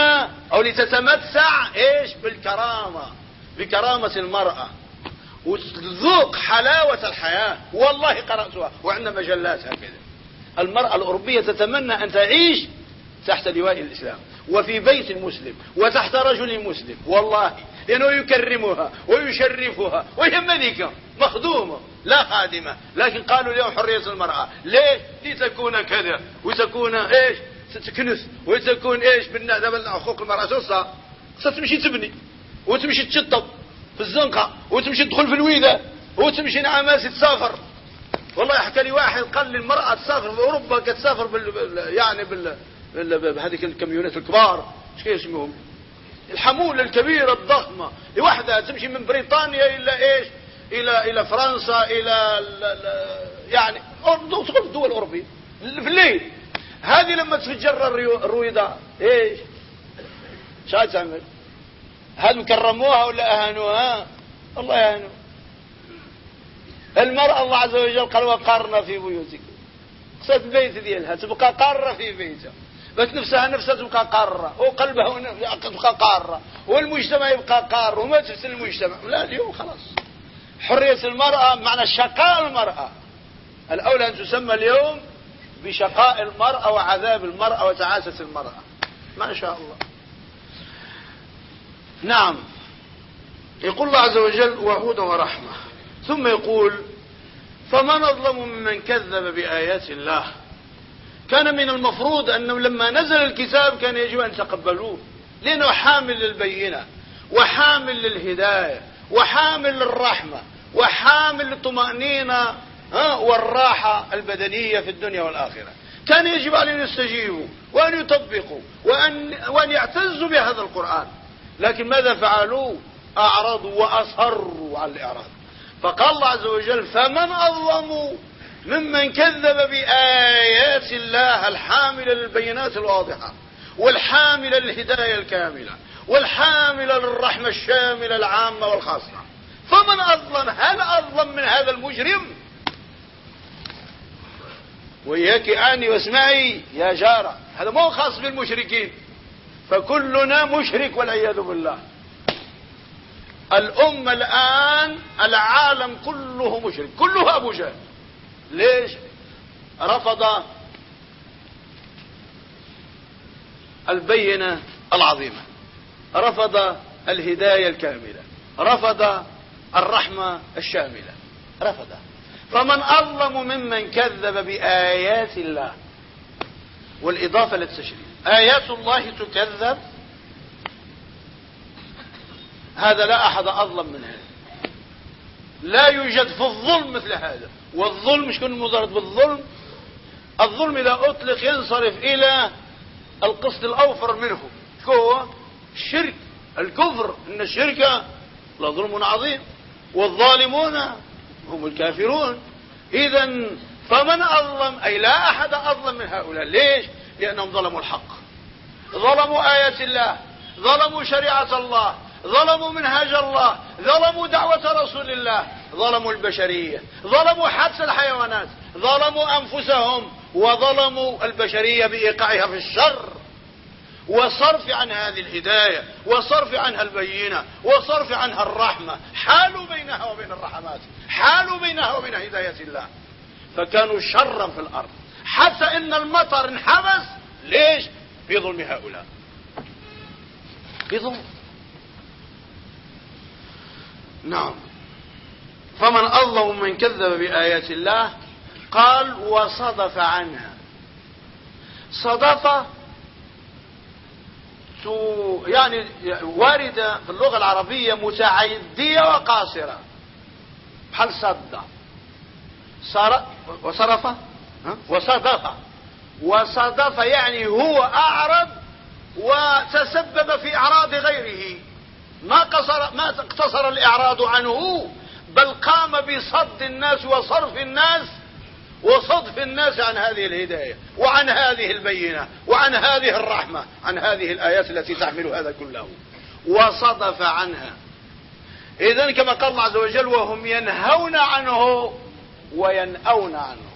أو لتتمتع إيش؟ بالكرامة. بكرامة المرأة. وتذوق حلاوة الحياة. والله قرأتها. وعندنا مجلات هكذا. المرأة الأوروبية تتمنى أن تعيش تحت لواء الإسلام وفي بيت مسلم وتحت رجل مسلم والله لأنه يكرمها ويشرفها وهي ملكة مخدومة لا خادمة لكن قالوا اليوم حرية المرأة. ليش لتكون كذا وتكون إيش؟ تكنس وتكون إيش؟ بالنسبة حقوق المرأة تصا ستمشي تبني وتمشي تشطب في الزنقة وتمشي تدخل في الويدة وتمشي نعم تسافر. والله حكى لي واحد قال لي المرأة تسافر في أوروبا قد تسافر بال... يعني بال... بهذيك الكاميونات الكبار. إيش اسمهم؟ الحمولة الكبيرة الضخمة. لوحدها تمشي من بريطانيا إلى إيش؟ إلى إلى فرنسا إلى يعني الدول الأوروبية. في الليل. هذه لما تفجر الرويضة إيش؟ شو تعمل هل كرموها ولا أهانوها؟ الله يهانوها المرأة الله عز وجل قال وقارنا في بيوتكم. قصد البيت ديالها. تبقى قارة في بيتها. بس نفسها نفسها تبقى قارة وقلبها تبقى قارة والمجتمع يبقى قار وما تفسد المجتمع. لا اليوم خلاص. حرية المرأة معنى شقاء المرأة. الأولى أن تسمى اليوم بشقاء المرأة وعذاب المرأة وتعاسة المرأة. ما شاء الله. نعم. يقول الله عز وجل وهدى ورحمة. ثم يقول فمن أظلم ممن كذب بآيات الله كان من المفروض أنه لما نزل الكتاب كان يجب أن تقبلوه. لأنه حامل للبينة وحامل للهداية وحامل للرحمة وحامل للطمأنينة والراحة البدنية في الدنيا والآخرة. كان يجب عليهم يستجيبوا وأن يطبقوا وأن, وأن يعتزوا بهذا القرآن. لكن ماذا فعلوا؟ أعرضوا وأصروا على الإعراض. فقال الله عز وجل فمن أظلم ممن كذب بآيات الله الحاملة للبينات الواضحة والحاملة للهداية الكاملة والحاملة للرحمة الشاملة العامة والخاصة. فمن أظلم؟ هل أظلم من هذا المجرم؟ وإياك آني واسمعي يا جارة هذا مو خاص بالمشركين. فكلنا مشرك والعياذ بالله. الأمة الآن العالم كله مشرك كله أبو جهل. ليش رفض البينة العظيمة؟ رفض الهداية الكاملة رفض الرحمة الشاملة رفض. فمن أظلم ممن كذب بآيات الله والإضافة للتشريف آيات الله تكذب؟ هذا لا أحد أظلم من هذا لا يوجد في الظلم مثل هذا. والظلم كن مضارد بالظلم؟ الظلم إذا أطلق ينصرف إلى القسط الأوفر منه. هو؟ الشرك. الكفر. إن الشرك لظلم عظيم. والظالمون هم الكافرون. إذا فمن أظلم؟ أي لا أحد أظلم من هؤلاء. ليش؟ لأنهم ظلموا الحق. ظلموا آيات الله. ظلموا شريعة الله. ظلموا منهاج الله. ظلموا دعوة رسول الله. ظلموا البشرية ظلموا حبس الحيوانات ظلموا أنفسهم وظلموا البشرية بإيقاعها في الشر. وصرف عن هذه الهداية وصرف عنها البينة وصرف عنها الرحمة. حالوا بينها وبين الرحمات حالوا بينها وبين هداية الله. فكانوا شرا في الأرض. حتى إن المطر انحبس ليش؟ بظلم هؤلاء. بظلم. نعم. فمن أظلم من كذب بآيات الله قال وصدف عنها. صدف يعني واردة في اللغة العربية متعدية وقاصرة. بحال صد وصرف؟ وصدف. وصدف يعني هو أعرض وتسبب في إعراض غيره. ما قصر ما اقتصر الإعراض عنه. بل قام بصد الناس وصرف الناس وصدف الناس عن هذه الهداية وعن هذه البينة وعن هذه الرحمة عن هذه الآيات التي تحمل هذا كله. وصدف عنها. إذا كما قال الله عز وجل وهم ينهون عنه وينأون عنه.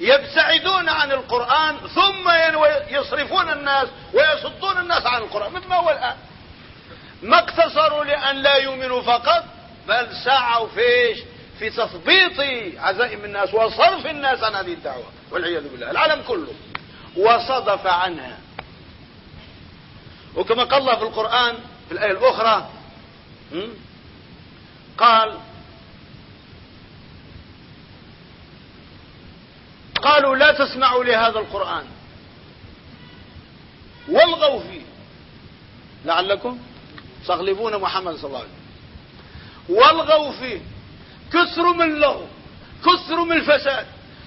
يبتعدون عن القرآن ثم يصرفون الناس ويصدون الناس عن القرآن. مثل ما هو الآن. ما اقتصروا لأن لا يؤمنوا فقط بل سعوا فيش في تثبيط عزائم الناس وصرف الناس عن هذه الدعوة والعياذ بالله. العالم كله وصدف عنها. وكما قال الله في القرآن في الآية الأخرى قال قالوا لا تسمعوا لهذا القرآن. والغوا فيه. لعلكم تغلبون محمد صلى الله عليه وسلم. والغوا فيه كثروا من اللغو كثروا من الفساد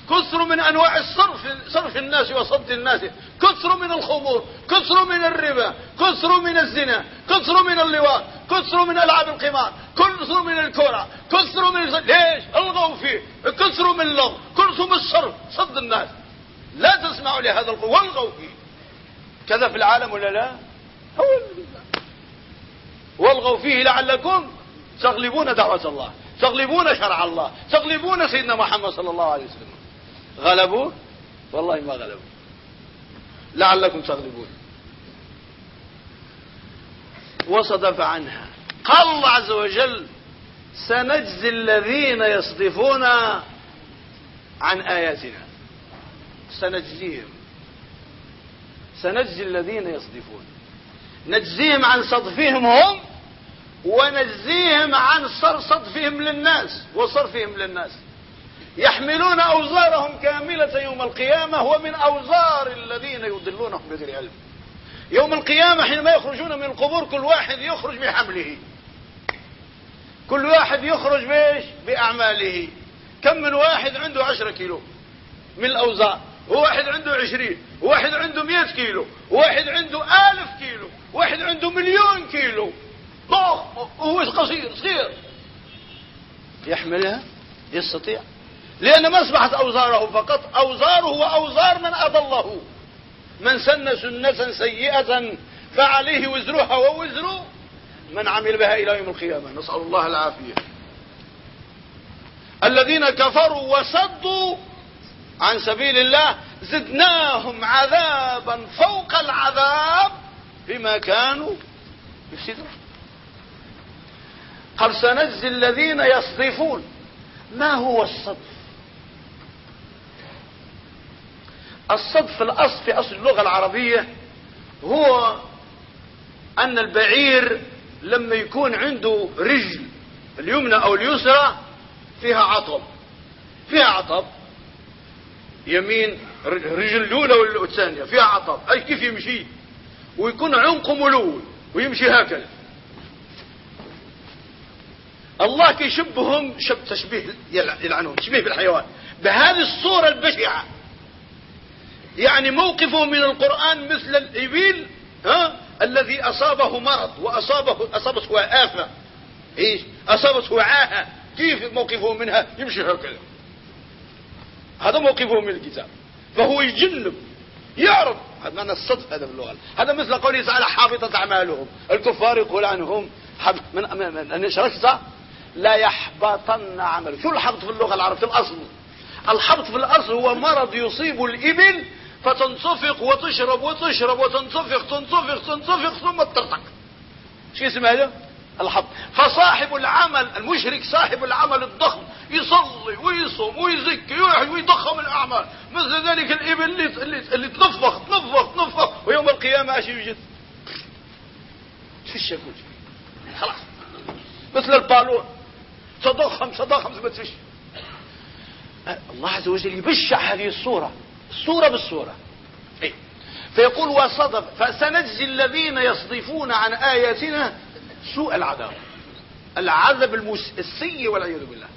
كثر من انواع الصرف صرف الناس وصد الناس كثر من الخمور كثر من الربا كثر من الزنا كثر من اللواء كثر من العاب القمار كثر من الكرة كثر من ليش الغوا فيه كثر من اللغو كثر من الصرف صد الناس لا تسمعوا لهذا القول والغوا فيه كذا في العالم ولا لا هو والغوا فيه لعلكم تغلبون دعوة الله تغلبون شرع الله تغلبون سيدنا محمد صلى الله عليه وسلم. غلبوا؟ والله ما غلبوا. لعلكم تغلبون. وصدف عنها. قال الله عز وجل سنجزي الذين يصدفون عن آياتنا. سنجزيهم. سنجزي الذين يصدفون. نجزيهم عن صدفهم هم ونجزيهم عن صدفهم للناس وصرفهم للناس. يحملون أوزارهم كاملة يوم القيامة ومن أوزار الذين يضلونهم بغير علم. يوم القيامة حينما يخرجون من القبور كل واحد يخرج بحمله. كل واحد يخرج بإيش؟ بأعماله. كم من واحد عنده عشرة كيلو من الأوزار؟ وواحد عنده عشرين وواحد عنده مئة كيلو وواحد عنده آلف كيلو واحد عنده مليون كيلو. ضخم وهو قصير صغير. يحملها يستطيع. لأن ما أصبحت أوزاره فقط أوزاره وأوزار من أضله. من سن سنة سيئة فعليه وزرها ووزر من عمل بها إلى يوم القيامة. نسأل الله العافية. الذين كفروا وصدوا عن سبيل الله زدناهم عذابا فوق العذاب بما كانوا يفسدون. قد سنجزي الذين يصدفون ما هو الصدف؟ الصدف في الأصل في أصل اللغة العربية هو أن البعير لما يكون عنده رجل اليمنى أو اليسرى فيها عطب. فيها عطب. يمين رجل الأولى والثانية فيها عطب. أي كيف يمشي؟ ويكون عنقه ملول ويمشي هكذا. الله كيشبههم شب تشبيه يلعنون تشبيه بالحيوان بهذه الصورة البشعة يعني موقفه من القرآن مثل الإبل ها الذي أصابه مرض وأصابه أصابته آفة إيش أصابته عاهة كيف موقفه منها يمشي هكذا هذا موقفه من الكتاب فهو يجنب يعرض هذا معنى الصدف هذا باللغة هذا مثل قوله تعالى حابطت أعمالهم الكفار يقول عنهم من من من صح لا يحبطن عمله. شو الحبط في اللغة العربية؟ الأصل. الحبط في الأصل هو مرض يصيب الإبل فتنصفق وتشرب وتشرب وتنصفق تنصفق تنصفق ثم ترتق. شو اسم هذا؟ الحبط. فصاحب العمل المشرك صاحب العمل الضخم يصلي ويصوم ويزكي ويضخم الأعمال. مثل ذلك الإبل اللي, اللي, تنفخ تنفخ تنفخ ويوم القيامة إيش يوجد في الشكوت خلاص. مثل البالون. تضخم تضخم ما تفش الله عز وجل يبشع هذه الصورة الصورة بالصورة. إيه؟ فيقول وصدف فسنجزي الذين يصدفون عن آياتنا سوء العذاب. العذاب المس... السيء والعياذ بالله.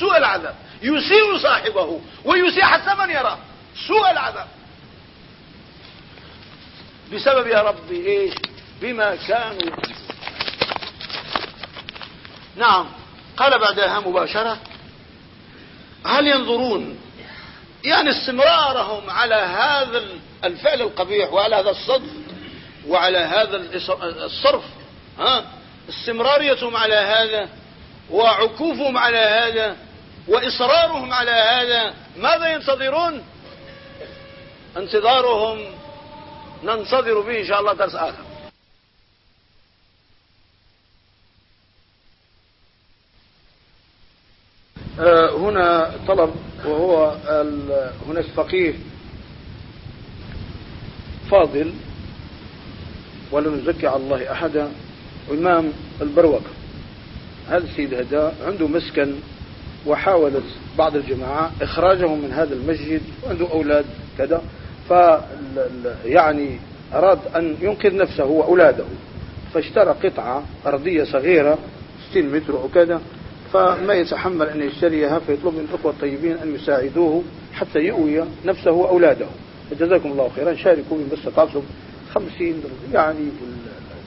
سوء العذاب. يسيء صاحبه ويسيء حتى من يراه. سوء العذاب. بسبب يا ربي إيش بما كانوا نعم. قال بعدها مباشرة هل ينظرون يعني استمرارهم على هذا الفعل القبيح وعلى هذا الصدف وعلى هذا الصرف ها؟ استمراريتهم على هذا وعكوفهم على هذا وإصرارهم على هذا ماذا ينتظرون؟ انتظارهم ننتظر به إن شاء الله درس آخر آه، هنا طلب وهو هناك فقيه فاضل ولم نزكي على الله أحدا إمام البروك. هذا السيد هذا عنده مسكن وحاولت بعض الجماعة إخراجه من هذا المسجد وعنده أولاد كذا ف يعني أراد أن ينقذ نفسه وأولاده. فاشترى قطعة أرضية صغيرة 60 متر وكذا فما يتحمل أن يشتريها فيطلب من الأخوة الطيبين أن يساعدوه حتى يؤوي نفسه وأولاده. جزاكم الله خيرا. شاركوا بما استطعتم. خمسين يعني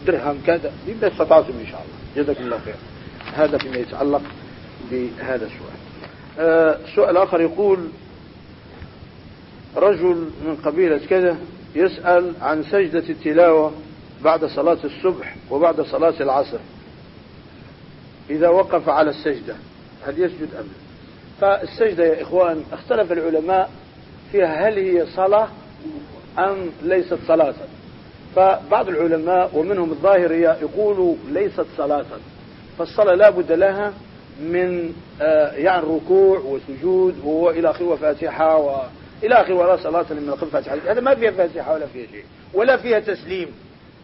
درهم كذا بما استطعتم إن شاء الله. جزاكم الله خيرا. هذا فيما يتعلق بهذا السؤال. آه سؤال آخر يقول رجل من قبيلة كذا يسأل عن سجدة التلاوة بعد صلاة الصبح وبعد صلاة العصر. إذا وقف على السجدة هل يسجد أم فالسجدة يا إخوان اختلف العلماء فيها هل هي صلاة أم ليست صلاة. فبعض العلماء ومنهم الظاهرية يقولوا ليست صلاة. فالصلاة لا بد لها من آه، يعني ركوع وسجود وإلى آخره وفاتحة وإلى آخره ولا صلاة من القبل فاتحة هذا ما فيها فاتحة ولا فيها شيء ولا فيها تسليم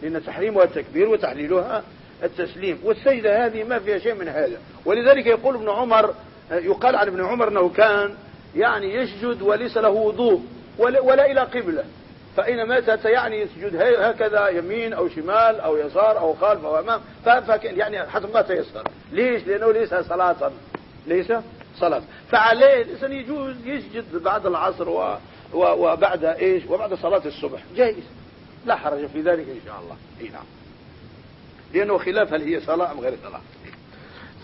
لأن تحريمها التكبير وتحليلها التسليم. والسجدة هذه ما فيها شيء من هذا. ولذلك يقول ابن عمر يقال عن ابن عمر أنه كان يعني يسجد وليس له وضوء ولا, ولا إلى قبلة. فإن مات يعني يسجد هكذا يمين أو شمال أو يسار أو خلف أو أمام. يعني حسب ما تيسر. ليش؟ لأنه ليس صلاة. ليس صلاة. فعليه الإنسان يجوز يسجد بعد العصر و وبعد إيش؟ وبعد صلاة الصبح. جائز لا حرج في ذلك إن شاء الله. إي نعم. لأنه خلاف هل هي صلاة أم غير صلاة.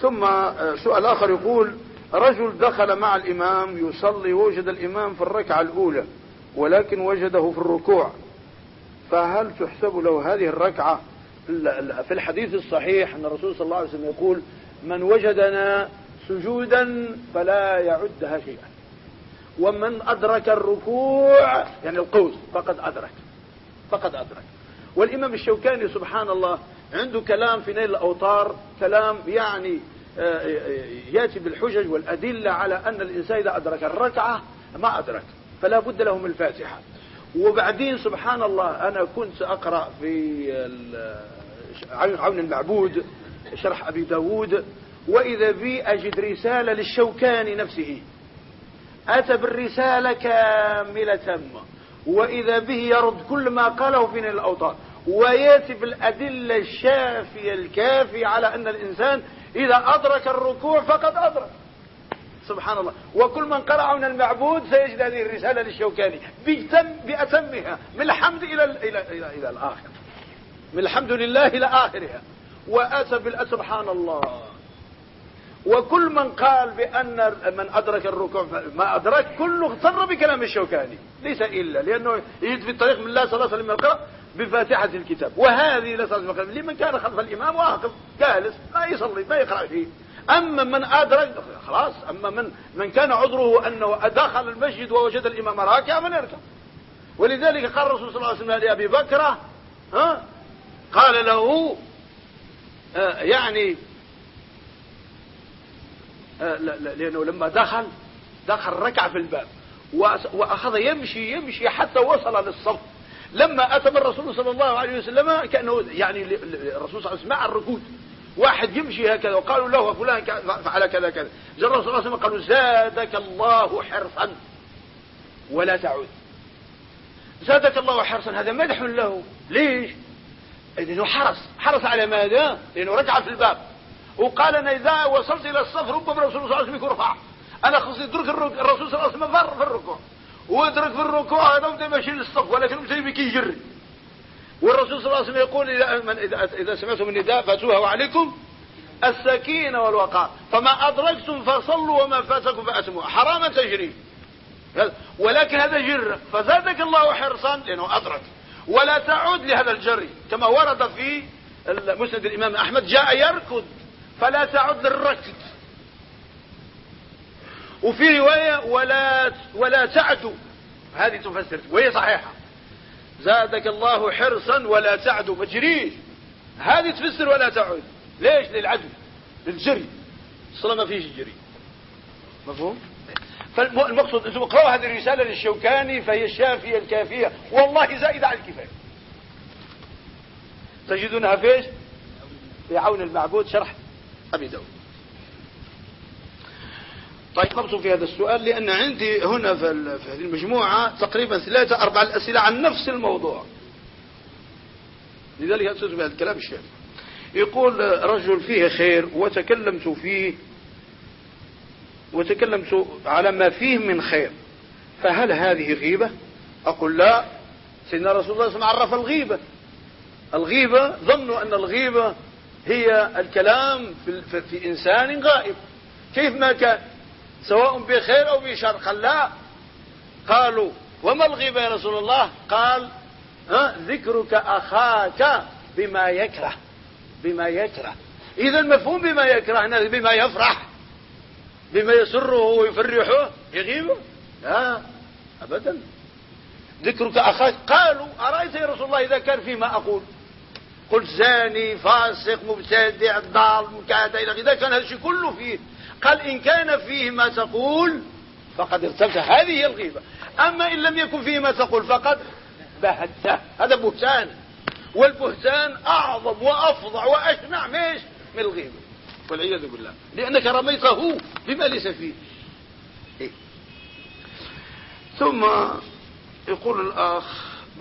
ثم آه، سؤال آخر يقول رجل دخل مع الإمام يصلي وجد الإمام في الركعة الأولى ولكن وجده في الركوع. فهل تحسب له هذه الركعة في الحديث الصحيح أن الرسول صلى الله عليه وسلم يقول من وجدنا سجودا فلا يعدها شيئا. ومن أدرك الركوع يعني القوس فقد أدرك. فقد أدرك. والإمام الشوكاني سبحان الله عنده كلام في نيل الأوطار كلام يعني آه، آه، يأتي بالحجج والأدلة على أن الإنسان إذا أدرك الركعة ما أدرك فلا بد له من الفاتحة. وبعدين سبحان الله أنا كنت أقرأ في عون المعبود شرح أبي داود وإذا بي أجد رسالة للشوكاني نفسه. أتى بالرسالة كاملة. وإذا به يرد كل ما قاله في الأوطان ويأتي بالأدلة الشافية الكافية على أن الإنسان إذا أدرك الركوع فقد أدرك. سبحان الله. وكل من قرأ من المعبود سيجد هذه الرسالة للشوكاني. بأتمها. من الحمد إلى, إلى, إلى, إلى الآخر. من الحمد لله إلى آخرها. وأتى سبحان الله. وكل من قال بأن من أدرك الركوع ما أدرك كله اغتر بكلام الشوكاني. ليس إلا لأنه يجد في الطريق من الله صلى الله عليه وسلم بفاتحة الكتاب. وهذه لا صلاة لمن كان خلف الإمام واقف جالس ما يصلي ما يقرأ فيه أما من أدرك خلاص. أما من من كان عذره أنه دخل المسجد ووجد الإمام راكعا من يركع ولذلك قال الرسول صلى الله عليه وسلم لأبي بكر ها قال له آه يعني آه لا لا لأنه لما دخل دخل ركع في الباب وأخذ يمشي يمشي حتى وصل للصف. لما أتم الرسول صلى الله عليه وسلم كأنه يعني الرسول صلى الله عليه وسلم مع الركود. واحد يمشي هكذا وقالوا له فلان فعل كذا كذا. جاء الرسول صلى الله عليه وسلم قالوا زادك الله حرصا ولا تعود. زادك الله حرصا هذا مدح له. ليش؟ لأنه حرص. حرص على ماذا؟ لأنه رجع في الباب. وقال أنا إذا وصلت إلى الصف ربما الرسول صلى الله عليه وسلم يكون رفع. أنا خصي ادرك الرسول صلى الله عليه وسلم في الركوع. وادرك في الركوع هذا بدا ماشي للصف ولكن بدا بكي يجري والرسول صلى الله عليه وسلم يقول إذا, إذا, سمعتم النداء فأتوها وعليكم السكينة والوقار. فما أدركتم فصلوا وما فاتكم فأتموا حراما تجري. ولكن هذا جر. فزادك الله حرصا لأنه أدرك. ولا تعود لهذا الجري كما ورد في مسند الإمام أحمد جاء يركض. فلا تعد للركض. وفي رواية ولا ولا تعدوا هذه تفسر وهي صحيحة. زادك الله حرصا ولا تعدو ما تجريش هذه تفسر ولا تعود ليش؟ للعدو للجري. الصلاة ما فيش جري. مفهوم؟ فالمقصود أنتم اقرأوا هذه الرسالة للشوكاني فهي الشافية الكافية. والله زائدة على الكفاية. تجدونها فيش في عون المعبود شرح أبي داود. طيب نبص في هذا السؤال لأن عندي هنا في هذه المجموعة تقريبا ثلاثة أربع الأسئلة عن نفس الموضوع. لذلك أسس بهذا الكلام الشافي يقول رجل فيه خير وتكلمت فيه وتكلمت على ما فيه من خير فهل هذه غيبة؟ أقول لا. سيدنا رسول الله صلى الله عليه وسلم عرف الغيبة. الغيبة ظنوا أن الغيبة هي الكلام في, في إنسان غائب. كيف ما كان؟ سواء بخير أو بشر. لا. قالوا وما الغيبة يا رسول الله؟ قال ها ذكرك أخاك بما يكره بما يكره. إذا المفهوم بما يكره بما يفرح بما يسره ويفرحه يغيبه لا أبدا. ذكرك أخاك. قالوا أرأيت يا رسول الله إذا كان فيما أقول؟ قلت زاني فاسق مبتدع ضال إلى إذا كان هذا الشيء كله فيه قال إن كان فيه ما تقول فقد ارتبت. هذه الغيبة. أما إن لم يكن فيه ما تقول فقد بهته هذا بهتان. والبهتان أعظم وأفظع وأشنع مش من الغيبة. والعياذ بالله. لأنك رميته بما ليس فيه. إيه؟ ثم يقول الآخ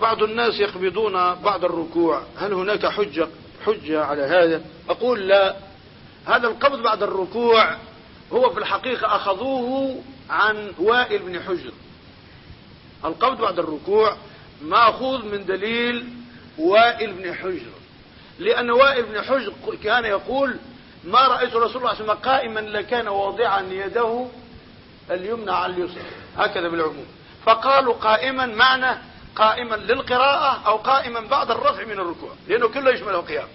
بعض الناس يقبضون بعد الركوع. هل هناك حجة حجة على هذا؟ أقول لا. هذا القبض بعد الركوع هو في الحقيقة أخذوه عن وائل بن حجر. القبض بعد الركوع مأخوذ من دليل وائل بن حجر. لأن وائل بن حجر كان يقول ما رأيت رسول الله صلى الله عليه وسلم قائما لكان واضعا يده اليمنى على اليسرى. هكذا بالعموم. فقالوا قائما معنى قائما للقراءة أو قائما بعد الرفع من الركوع لأنه كله يشمله قيام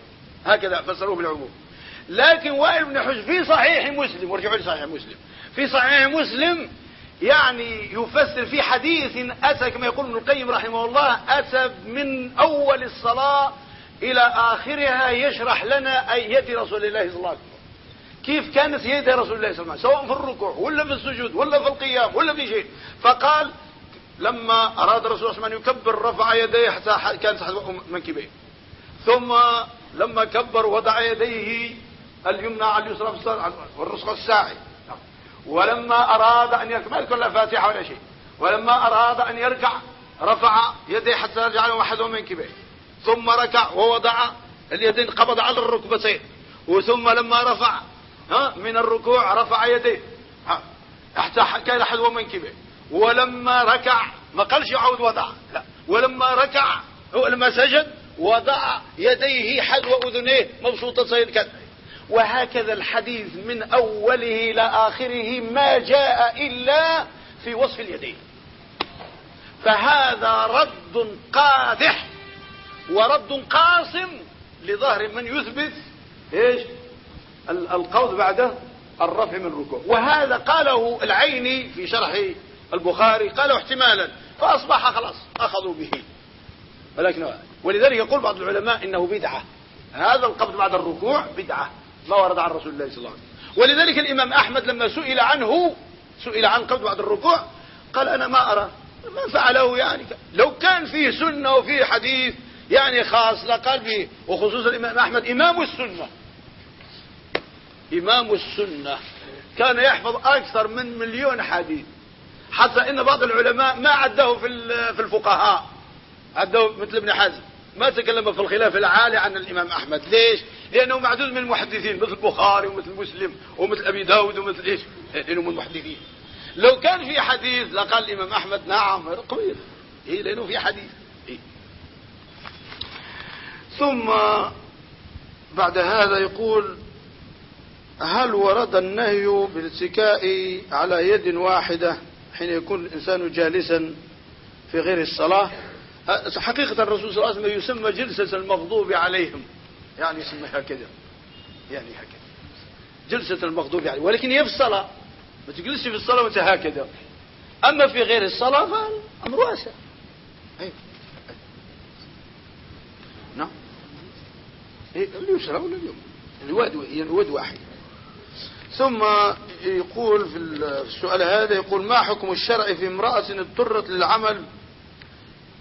هكذا فسروه بالعموم. لكن وائل بن حجر في صحيح مسلم وارجعوا لصحيح مسلم. في صحيح مسلم يعني يفسر في حديث أتى كما يقول ابن القيم رحمه الله أتى من أول الصلاة إلى آخرها يشرح لنا يد رسول الله صلى الله عليه وسلم. كيف كانت يد رسول الله صلى الله عليه وسلم؟ سواء في الركوع ولا في السجود ولا في القيام ولا في شيء. فقال لما أراد الرسول صلى الله عليه وسلم أن يكبر رفع يديه حتى كانت تحت منكبيه. ثم لما كبر وضع يديه اليمنى على اليسرى والرسخ الساعي. ولما أراد أن يركع ما يذكر لا فاتحة ولا شيء. ولما أراد أن يركع رفع يديه حتى يجعل واحد من كبيه ثم ركع ووضع اليدين قبض على الركبتين. وثم لما رفع من الركوع رفع يديه. حتى كان حذو منكبه ولما ركع ما قالش يعود وضع. لا. ولما ركع ولما سجد وضع يديه حذو اذنيه مبسوطتين كذا. وهكذا الحديث من أوله إلى آخره ما جاء إلا في وصف اليدين. فهذا رد قادح ورد قاصم لظهر من يثبت إيش؟ القول بعد الرفع من الركوع وهذا قاله العيني في شرح البخاري قاله احتمالا فأصبح خلاص أخذوا به. ولكن ولذلك يقول بعض العلماء إنه بدعة. هذا القبض بعد الركوع بدعة. ما ورد عن رسول الله صلى الله عليه وسلم. ولذلك الإمام أحمد لما سئل عنه سئل عن قبض بعد الركوع قال أنا ما أرى ما فعله يعني. لو كان فيه سنة وفيه حديث يعني خاص لقال به. وخصوصا الإمام أحمد إمام السنة. إمام السنة كان يحفظ أكثر من مليون حديث. حتى إن بعض العلماء ما عده في الفقهاء. عده مثل ابن حزم. ما تكلم في الخلاف العالي عن الإمام أحمد. ليش؟ لأنه معدود من المحدثين مثل البخاري ومثل مسلم ومثل أبي داود ومثل إيش؟ لأنه من المحدثين لو كان في حديث لقال الإمام أحمد نعم قوي إيه لأنه في حديث. إيه؟ ثم بعد هذا يقول هل ورد النهي بالاتكاء على يد واحدة حين يكون الإنسان جالسا في غير الصلاة؟ حقيقة الرسول صلى الله عليه وسلم يسمى جلسة المغضوب عليهم. يعني يسمى هكذا. يعني هكذا. جلسة المغضوب عليهم. ولكن هي في الصلاة. ما تجلسش في الصلاة وانت هكذا. أما في غير الصلاة فالأمر واسع. أيوه. نعم. إيه اليسرى ولا اليوم؟ الواد الواد واحد. ثم يقول في السؤال هذا يقول ما حكم الشرع في امرأة اضطرت للعمل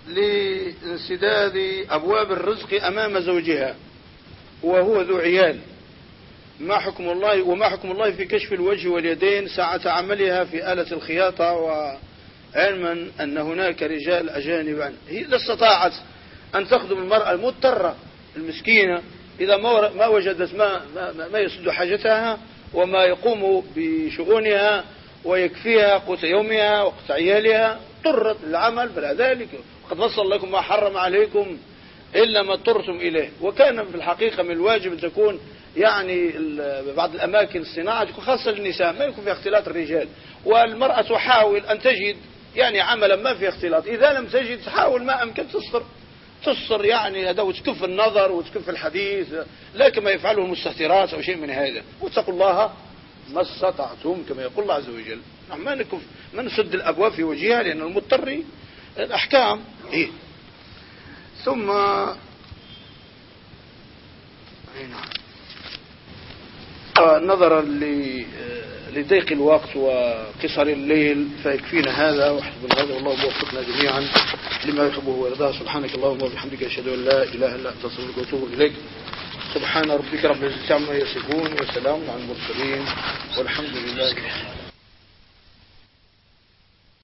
لانسداد أبواب الرزق أمام زوجها وهو ذو عيال. ما حكم الله وما حكم الله في كشف الوجه واليدين ساعة عملها في آلة الخياطة وعلما أن هناك رجال أجانب هي إذا استطاعت أن تخدم المرأة المضطرة المسكينة إذا ما وجدت ما, ما, ما يسد حاجتها وما يقوم بشؤونها ويكفيها قوت يومها وقت عيالها اضطرت للعمل فلا ذلك. وقد فصل لكم ما حرم عليكم إلا ما اضطرتم إليه. وكان في الحقيقة من الواجب أن تكون يعني بعض الأماكن الصناعة خاصة للنساء ما يكون فيها اختلاط الرجال. والمرأة تحاول أن تجد يعني عملا ما فيه اختلاط. إذا لم تجد تحاول ما أمكن تصر تصر يعني هذا وتكف النظر وتكف الحديث لا كما يفعله المستهترات أو شيء من هذا. واتقوا الله ما استطعتم كما يقول الله عز وجل. نعم ما نكف ما نسد الأبواب في وجهها لأن المضطر الأحكام إيه. ثم نظرا لضيق الوقت وقصر الليل فيكفينا هذا وحسبنا هذا والله موفقنا جميعا لما يحبه ويرضاه. سبحانك اللهم وبحمدك أشهد أن لا إله إلا أنت أستغفرك وأتوب إليك. سبحان ربك رب العزة عما يصفون وسلام على المرسلين والحمد لله